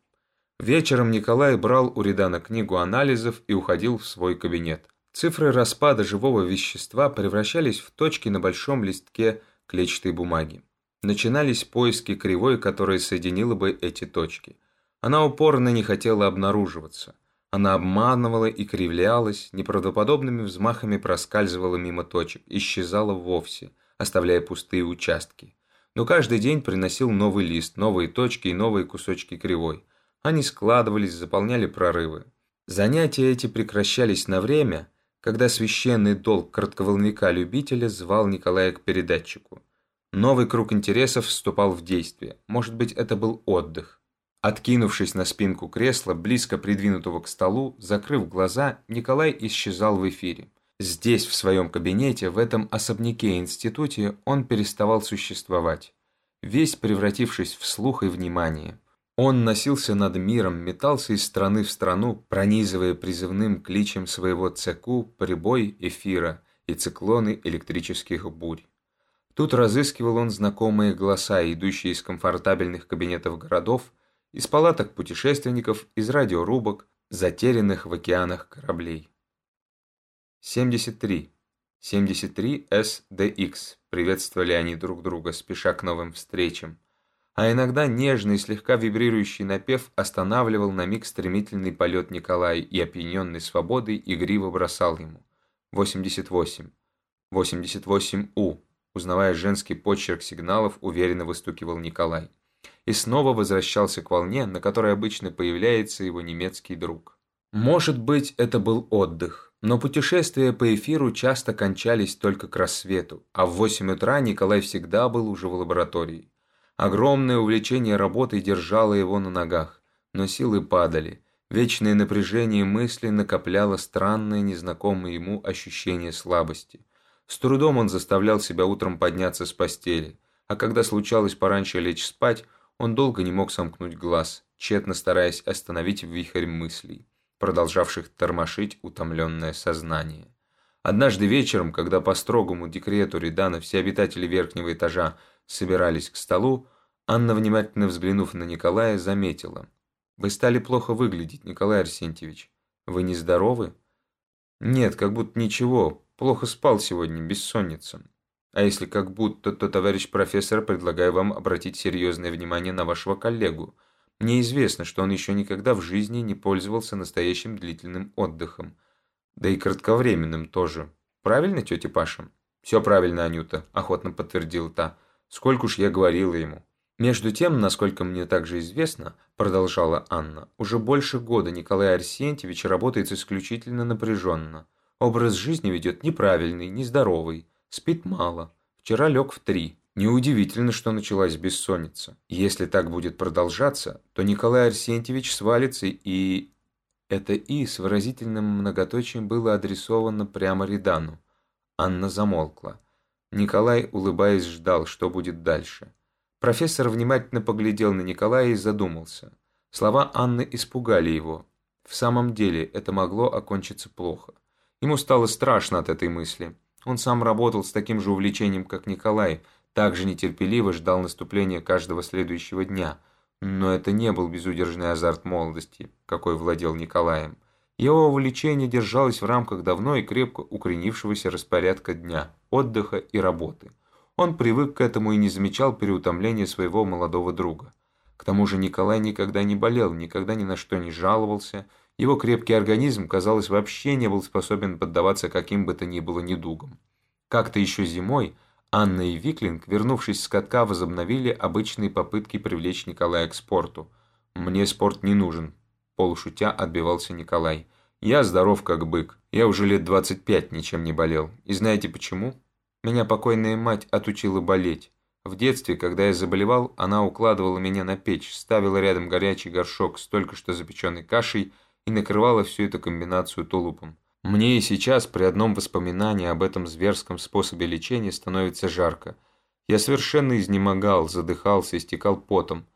Вечером Николай брал у Редана книгу анализов и уходил в свой кабинет. Цифры распада живого вещества превращались в точки на большом листке клетчатой бумаги. Начинались поиски кривой, которая соединила бы эти точки. Она упорно не хотела обнаруживаться – она обманывала и кривлялась, неправдоподобными взмахами проскальзывала мимо точек, исчезала вовсе, оставляя пустые участки. Но каждый день приносил новый лист, новые точки и новые кусочки кривой. Они складывались, заполняли прорывы. Занятия эти прекращались на время, когда священный долг коротковолновика-любителя звал Николая к передатчику. Новый круг интересов вступал в действие. Может быть, это был отдых. Откинувшись на спинку кресла, близко придвинутого к столу, закрыв глаза, Николай исчезал в эфире. Здесь, в своем кабинете, в этом особняке-институте, он переставал существовать, весь превратившись в слух и внимание. Он носился над миром, метался из страны в страну, пронизывая призывным кличем своего цеку прибой эфира и циклоны электрических бурь. Тут разыскивал он знакомые голоса, идущие из комфортабельных кабинетов городов, из палаток путешественников, из радиорубок, затерянных в океанах кораблей. 73. 73 SDX. Приветствовали они друг друга, спеша к новым встречам. А иногда нежный, слегка вибрирующий напев останавливал на миг стремительный полет Николая и, опьяненный свободой, игриво бросал ему. 88. 88У. Узнавая женский почерк сигналов, уверенно выстукивал Николай и снова возвращался к волне, на которой обычно появляется его немецкий друг. Может быть, это был отдых, но путешествия по эфиру часто кончались только к рассвету, а в 8 утра Николай всегда был уже в лаборатории. Огромное увлечение работой держало его на ногах, но силы падали. Вечное напряжение мысли накопляло странное, незнакомое ему ощущение слабости. С трудом он заставлял себя утром подняться с постели, а когда случалось пораньше лечь спать, он долго не мог сомкнуть глаз, тщетно стараясь остановить вихрь мыслей, продолжавших тормошить утомленное сознание. Однажды вечером, когда по строгому декрету Редана все обитатели верхнего этажа собирались к столу, Анна, внимательно взглянув на Николая, заметила. «Вы стали плохо выглядеть, Николай Арсентьевич. Вы нездоровы?» «Нет, как будто ничего. Плохо спал сегодня, бессонница. А если как будто, то, товарищ профессор, предлагаю вам обратить серьезное внимание на вашего коллегу. Мне известно, что он еще никогда в жизни не пользовался настоящим длительным отдыхом. Да и кратковременным тоже. Правильно, тетя Паша? Все правильно, Анюта, охотно подтвердила та. Сколько уж я говорила ему. Между тем, насколько мне также известно, продолжала Анна, уже больше года Николай Арсентьевич работает исключительно напряженно. Образ жизни ведет неправильный, нездоровый. Спит мало. Вчера лег в три. Неудивительно, что началась бессонница. Если так будет продолжаться, то Николай Арсентьевич свалится и... Это «и» с выразительным многоточием было адресовано прямо Редану. Анна замолкла. Николай, улыбаясь, ждал, что будет дальше. Профессор внимательно поглядел на Николая и задумался. Слова Анны испугали его. В самом деле, это могло окончиться плохо. Ему стало страшно от этой мысли. Он сам работал с таким же увлечением, как Николай, также нетерпеливо ждал наступления каждого следующего дня. Но это не был безудержный азарт молодости, какой владел Николаем. Его увлечение держалось в рамках давно и крепко укоренившегося распорядка дня, отдыха и работы. Он привык к этому и не замечал переутомления своего молодого друга. К тому же Николай никогда не болел, никогда ни на что не жаловался, его крепкий организм, казалось, вообще не был способен поддаваться каким бы то ни было недугам. Как-то еще зимой Анна и Виклинг, вернувшись с катка, возобновили обычные попытки привлечь Николая к спорту. «Мне спорт не нужен», – полушутя отбивался Николай. «Я здоров как бык. Я уже лет 25 ничем не болел. И знаете почему? Меня покойная мать отучила болеть. В детстве, когда я заболевал, она укладывала меня на печь, ставила рядом горячий горшок с только что запеченной кашей – и накрывала всю эту комбинацию тулупом. Мне и сейчас при одном воспоминании об этом зверском способе лечения становится жарко. Я совершенно изнемогал, задыхался, истекал потом.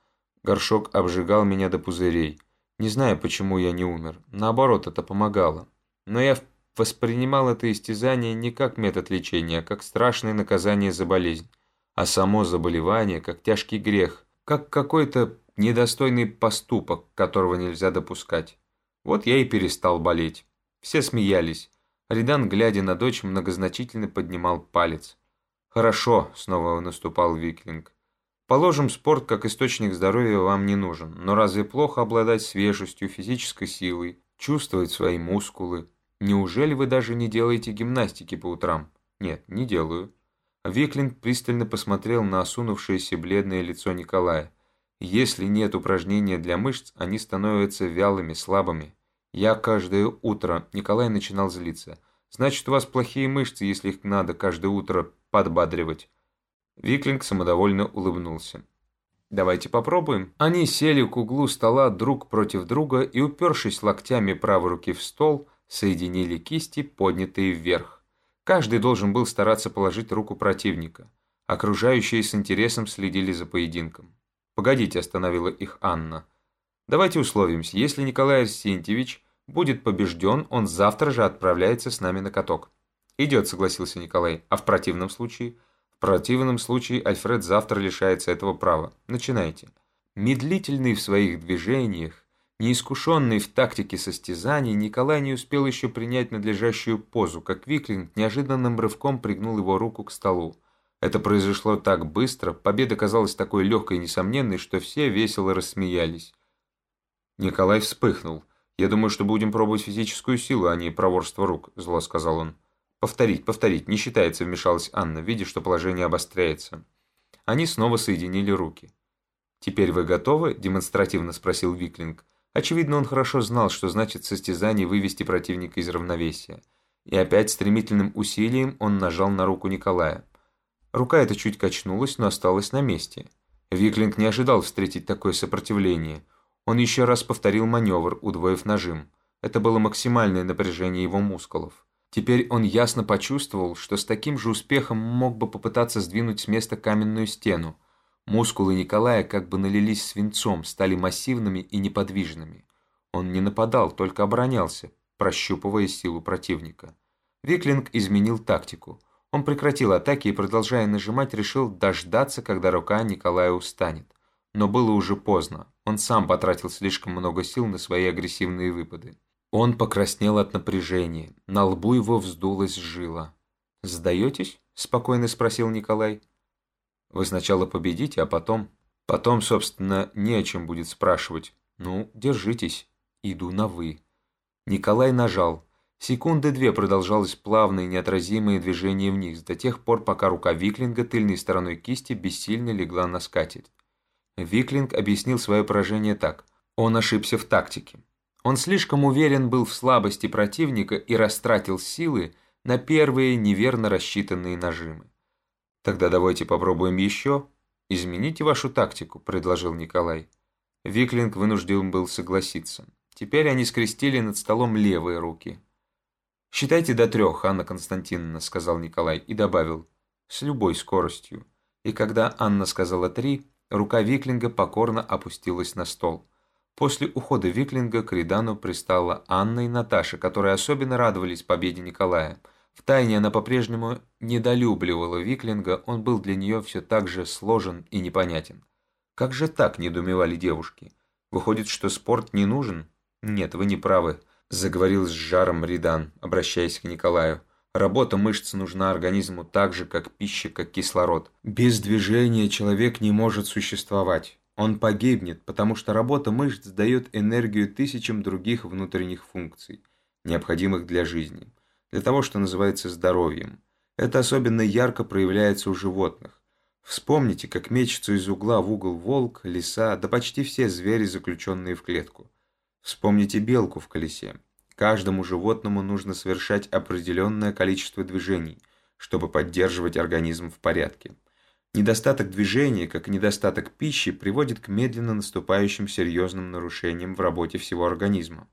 Горшок обжигал меня до пузырей. Не знаю, почему я не умер. Наоборот, это помогало. Но я воспринимал это истязание не как метод лечения, а как страшное наказание за болезнь. А само заболевание как тяжкий грех, как какой-то недостойный поступок, которого нельзя допускать. Вот я и перестал болеть. Все смеялись. Ридан, глядя на дочь, многозначительно поднимал палец. «Хорошо», — снова наступал Виклинг. «Положим, спорт как источник здоровья вам не нужен, но разве плохо обладать свежестью, физической силой, чувствовать свои мускулы? Неужели вы даже не делаете гимнастики по утрам?» «Нет, не делаю». Виклинг пристально посмотрел на осунувшееся бледное лицо Николая. Если нет упражнения для мышц, они становятся вялыми, слабыми. Я каждое утро... Николай начинал злиться. Значит, у вас плохие мышцы, если их надо каждое утро подбадривать. Виклинг самодовольно улыбнулся. «Давайте попробуем». Они сели к углу стола друг против друга и, упершись локтями правой руки в стол, соединили кисти, поднятые вверх. Каждый должен был стараться положить руку противника. Окружающие с интересом следили за поединком. «Погодите», – остановила их Анна. «Давайте условимся, если Николай Арсентьевич будет побежден, он завтра же отправляется с нами на каток». «Идет», – согласился Николай. «А в противном случае?» «В противном случае Альфред завтра лишается этого права. Начинайте». Медлительный в своих движениях, неискушенный в тактике состязаний, Николай не успел еще принять надлежащую позу, как Виклинг неожиданным рывком пригнул его руку к столу. Это произошло так быстро, победа казалась такой легкой и несомненной, что все весело рассмеялись. Николай вспыхнул. «Я думаю, что будем пробовать физическую силу, а не проворство рук», – зло сказал он. «Повторить, повторить, не считается», – вмешалась Анна, видя, что положение обостряется. Они снова соединили руки. «Теперь вы готовы?» – демонстративно спросил Виклинг. Очевидно, он хорошо знал, что значит состязание вывести противника из равновесия. И опять стремительным усилием он нажал на руку Николая. Рука эта чуть качнулась, но осталась на месте. Виклинг не ожидал встретить такое сопротивление. Он еще раз повторил маневр, удвоив нажим. Это было максимальное напряжение его мускулов. Теперь он ясно почувствовал, что с таким же успехом мог бы попытаться сдвинуть с места каменную стену. Мускулы Николая как бы налились свинцом, стали массивными и неподвижными. Он не нападал, только оборонялся, прощупывая силу противника. Виклинг изменил тактику – он прекратил атаки и, продолжая нажимать, решил дождаться, когда рука Николая устанет. Но было уже поздно. Он сам потратил слишком много сил на свои агрессивные выпады. Он покраснел от напряжения. На лбу его вздулась жила. «Сдаетесь?» – спокойно спросил Николай. «Вы сначала победите, а потом...» «Потом, собственно, не о чем будет спрашивать. Ну, держитесь. Иду на «вы». Николай нажал. Секунды две продолжалось плавное неотразимое движение вниз, до тех пор, пока рука Виклинга тыльной стороной кисти бессильно легла на скатерть. Виклинг объяснил свое поражение так. Он ошибся в тактике. Он слишком уверен был в слабости противника и растратил силы на первые неверно рассчитанные нажимы. «Тогда давайте попробуем еще. Измените вашу тактику», – предложил Николай. Виклинг вынужден был согласиться. Теперь они скрестили над столом левые руки – «Считайте до трех, Анна Константиновна», — сказал Николай и добавил. с любой скоростью. И когда Анна сказала три, рука Виклинга покорно опустилась на стол. После ухода Виклинга к Ридану пристала Анна и Наташа, которые особенно радовались победе Николая. Втайне она по-прежнему недолюбливала Виклинга, он был для нее все так же сложен и непонятен. Как же так, недоумевали девушки? Выходит, что спорт не нужен? Нет, вы не правы, заговорил с жаром Ридан, обращаясь к Николаю. Работа мышц нужна организму так же, как пища, как кислород. Без движения человек не может существовать. Он погибнет, потому что работа мышц дает энергию тысячам других внутренних функций, необходимых для жизни, для того, что называется здоровьем. Это особенно ярко проявляется у животных. Вспомните, как мечется из угла в угол волк, лиса, да почти все звери, заключенные в клетку. Вспомните белку в колесе. Каждому животному нужно совершать определенное количество движений, чтобы поддерживать организм в порядке. Недостаток движения, как и недостаток пищи, приводит к медленно наступающим серьезным нарушениям в работе всего организма.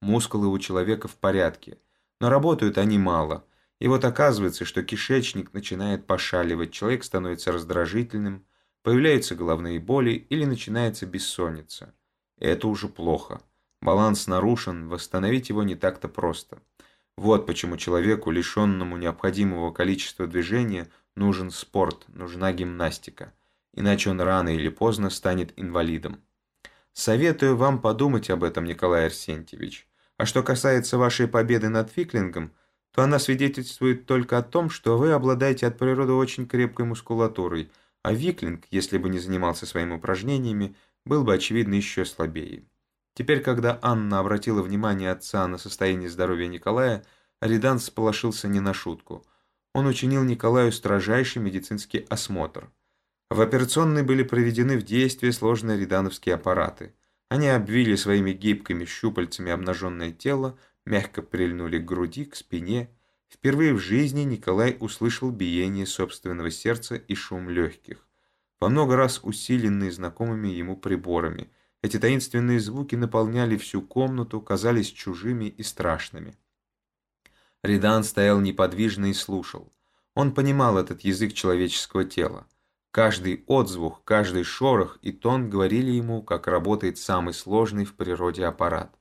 Мускулы у человека в порядке, но работают они мало. И вот оказывается, что кишечник начинает пошаливать, человек становится раздражительным, появляются головные боли или начинается бессонница. Это уже плохо. Баланс нарушен, восстановить его не так-то просто. Вот почему человеку, лишенному необходимого количества движения, нужен спорт, нужна гимнастика. Иначе он рано или поздно станет инвалидом. Советую вам подумать об этом, Николай Арсентьевич. А что касается вашей победы над Фиклингом, то она свидетельствует только о том, что вы обладаете от природы очень крепкой мускулатурой, а Виклинг, если бы не занимался своими упражнениями, был бы, очевидно, еще слабее. Теперь, когда Анна обратила внимание отца на состояние здоровья Николая, Аридан сполошился не на шутку. Он учинил Николаю строжайший медицинский осмотр. В операционной были проведены в действие сложные ридановские аппараты. Они обвили своими гибкими щупальцами обнаженное тело, мягко прильнули к груди, к спине. Впервые в жизни Николай услышал биение собственного сердца и шум легких, во много раз усиленные знакомыми ему приборами – эти таинственные звуки наполняли всю комнату, казались чужими и страшными. Ридан стоял неподвижно и слушал. Он понимал этот язык человеческого тела. Каждый отзвук, каждый шорох и тон говорили ему, как работает самый сложный в природе аппарат.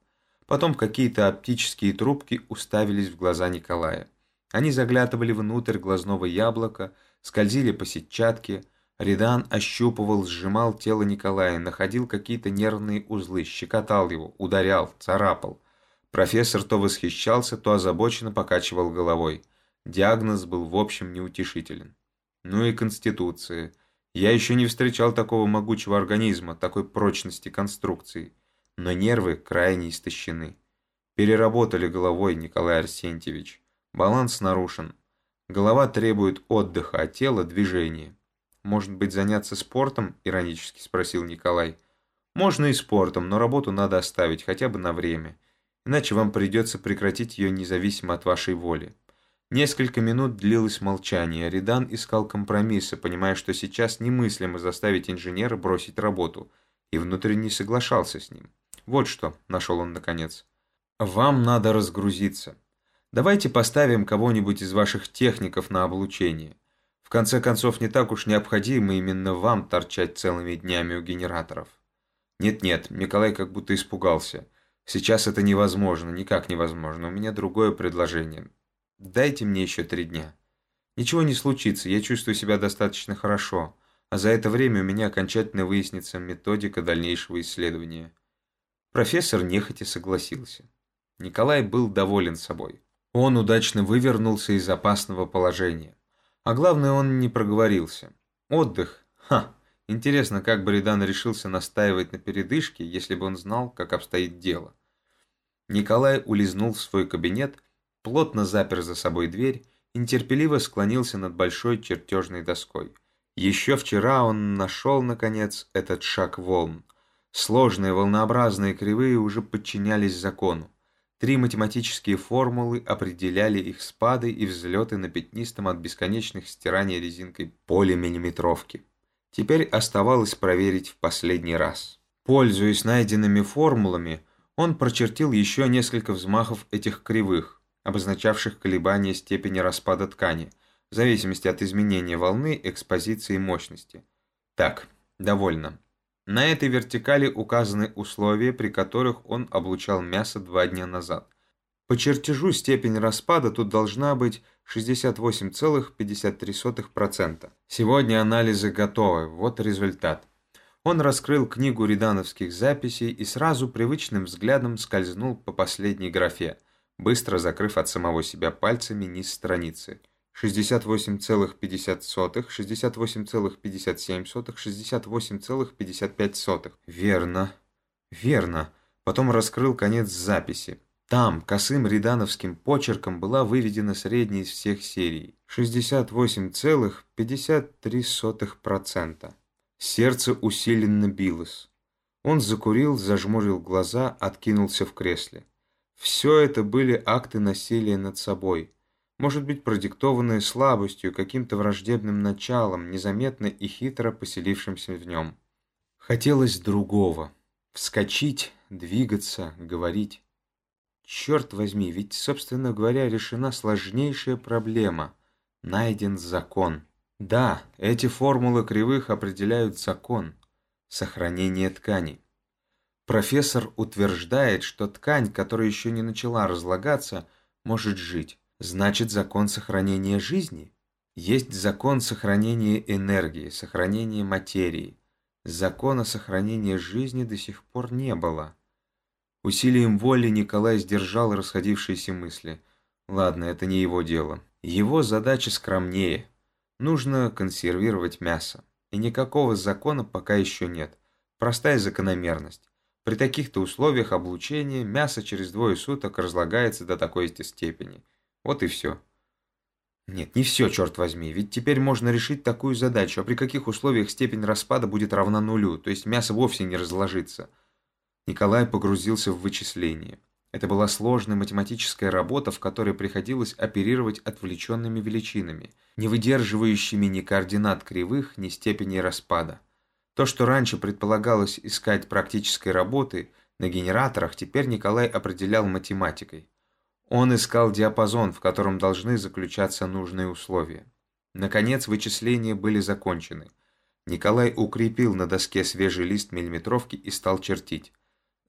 Потом какие-то оптические трубки уставились в глаза Николая. Они заглядывали внутрь глазного яблока, скользили по сетчатке, Ридан ощупывал, сжимал тело Николая, находил какие-то нервные узлы, щекотал его, ударял, царапал. Профессор то восхищался, то озабоченно покачивал головой. Диагноз был в общем неутешителен. Ну и конституция. Я еще не встречал такого могучего организма, такой прочности конструкции. Но нервы крайне истощены. Переработали головой, Николай Арсентьевич. Баланс нарушен. Голова требует отдыха, а тело – движения. «Может быть, заняться спортом?» – иронически спросил Николай. «Можно и спортом, но работу надо оставить, хотя бы на время. Иначе вам придется прекратить ее независимо от вашей воли». Несколько минут длилось молчание. Ридан искал компромисса, понимая, что сейчас немыслимо заставить инженера бросить работу, и внутренне соглашался с ним. «Вот что», – нашел он наконец. «Вам надо разгрузиться. Давайте поставим кого-нибудь из ваших техников на облучение. В конце концов, не так уж необходимо именно вам торчать целыми днями у генераторов. Нет-нет, Николай как будто испугался. Сейчас это невозможно, никак невозможно. У меня другое предложение. Дайте мне еще три дня. Ничего не случится, я чувствую себя достаточно хорошо, а за это время у меня окончательно выяснится методика дальнейшего исследования. Профессор нехотя согласился. Николай был доволен собой. Он удачно вывернулся из опасного положения. А главное, он не проговорился. Отдых? Ха! Интересно, как бы Ридан решился настаивать на передышке, если бы он знал, как обстоит дело. Николай улизнул в свой кабинет, плотно запер за собой дверь нетерпеливо склонился над большой чертежной доской. Еще вчера он нашел, наконец, этот шаг волн. Сложные волнообразные кривые уже подчинялись закону. Три математические формулы определяли их спады и взлеты на пятнистом от бесконечных стираний резинкой поле миллиметровки. Теперь оставалось проверить в последний раз. Пользуясь найденными формулами, он прочертил еще несколько взмахов этих кривых, обозначавших колебания степени распада ткани, в зависимости от изменения волны, экспозиции мощности. Так, довольно. На этой вертикали указаны условия, при которых он облучал мясо два дня назад. По чертежу степень распада тут должна быть 68,53%. Сегодня анализы готовы, вот результат. Он раскрыл книгу редановских записей и сразу привычным взглядом скользнул по последней графе, быстро закрыв от самого себя пальцами низ страницы. 68,50, 68,57, 68,55. Верно. Верно. Потом раскрыл конец записи. Там косым редановским почерком была выведена средняя из всех серий. 68,53%. Сердце усиленно билось. Он закурил, зажмурил глаза, откинулся в кресле. Все это были акты насилия над собой. Может быть, продиктованные слабостью, каким-то враждебным началом, незаметно и хитро поселившимся в нем. Хотелось другого. Вскочить, двигаться, говорить. Черт возьми, ведь, собственно говоря, решена сложнейшая проблема. Найден закон. Да, эти формулы кривых определяют закон. Сохранение ткани. Профессор утверждает, что ткань, которая еще не начала разлагаться, может жить. Значит, закон сохранения жизни? Есть закон сохранения энергии, сохранения материи. Закона сохранения жизни до сих пор не было. Усилием воли Николай сдержал расходившиеся мысли. Ладно, это не его дело. Его задача скромнее. Нужно консервировать мясо. И никакого закона пока еще нет. Простая закономерность. При таких-то условиях облучения мясо через двое суток разлагается до такой-то степени. Вот и все. Нет, не все, черт возьми, ведь теперь можно решить такую задачу, а при каких условиях степень распада будет равна нулю, то есть мясо вовсе не разложится. Николай погрузился в вычисление. Это была сложная математическая работа, в которой приходилось оперировать отвлеченными величинами, не выдерживающими ни координат кривых, ни степени распада. То, что раньше предполагалось искать практической работы на генераторах, теперь Николай определял математикой. Он искал диапазон, в котором должны заключаться нужные условия. Наконец, вычисления были закончены. Николай укрепил на доске свежий лист миллиметровки и стал чертить.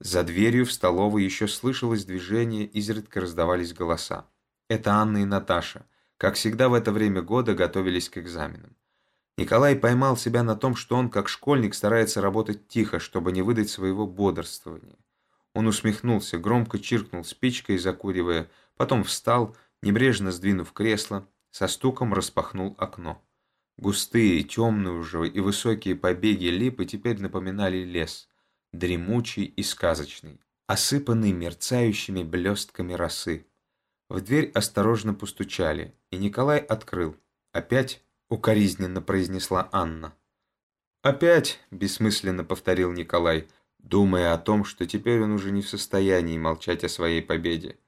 За дверью в столовой еще слышалось движение, изредка раздавались голоса. Это Анна и Наташа. Как всегда в это время года готовились к экзаменам. Николай поймал себя на том, что он, как школьник, старается работать тихо, чтобы не выдать своего бодрствования. Он усмехнулся, громко чиркнул спичкой, закуривая, потом встал, небрежно сдвинув кресло, со стуком распахнул окно. Густые, темные уже и высокие побеги липы теперь напоминали лес – дремучий и сказочный, осыпанный мерцающими блестками росы. В дверь осторожно постучали, и Николай открыл. «Опять?» — укоризненно произнесла Анна. «Опять?» — бессмысленно повторил Николай, думая о том, что теперь он уже не в состоянии молчать о своей победе.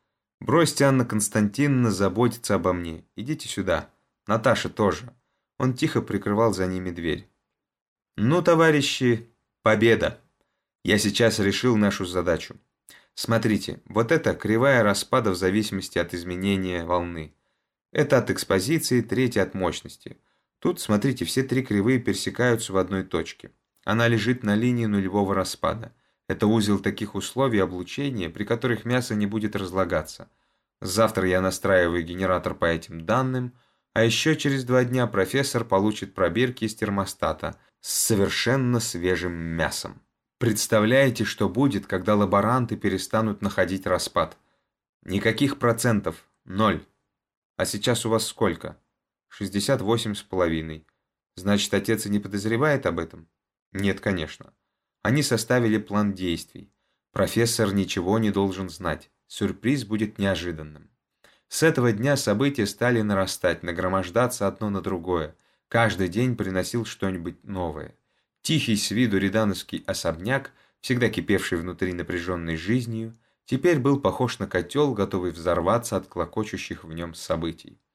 «Бросьте, Анна Константиновна, заботиться обо мне. Идите сюда. Наташа тоже». Он тихо прикрывал за ними дверь. «Ну, товарищи, победа!» Я сейчас решил нашу задачу. Смотрите, вот это кривая распада в зависимости от изменения волны. Это от экспозиции, третья от мощности. Тут, смотрите, все три кривые пересекаются в одной точке. Она лежит на линии нулевого распада. Это узел таких условий облучения, при которых мясо не будет разлагаться. Завтра я настраиваю генератор по этим данным, а еще через два дня профессор получит пробирки из термостата с совершенно свежим мясом. Представляете, что будет, когда лаборанты перестанут находить распад? Никаких процентов. Ноль. А сейчас у вас сколько? 68 с половиной. Значит, отец и не подозревает об этом? Нет, конечно. Они составили план действий. Профессор ничего не должен знать. Сюрприз будет неожиданным. С этого дня события стали нарастать, нагромождаться одно на другое. Каждый день приносил что-нибудь новое. Тихий с виду редановский особняк, всегда кипевший внутри напряженной жизнью, теперь был похож на котел, готовый взорваться от клокочущих в нем событий.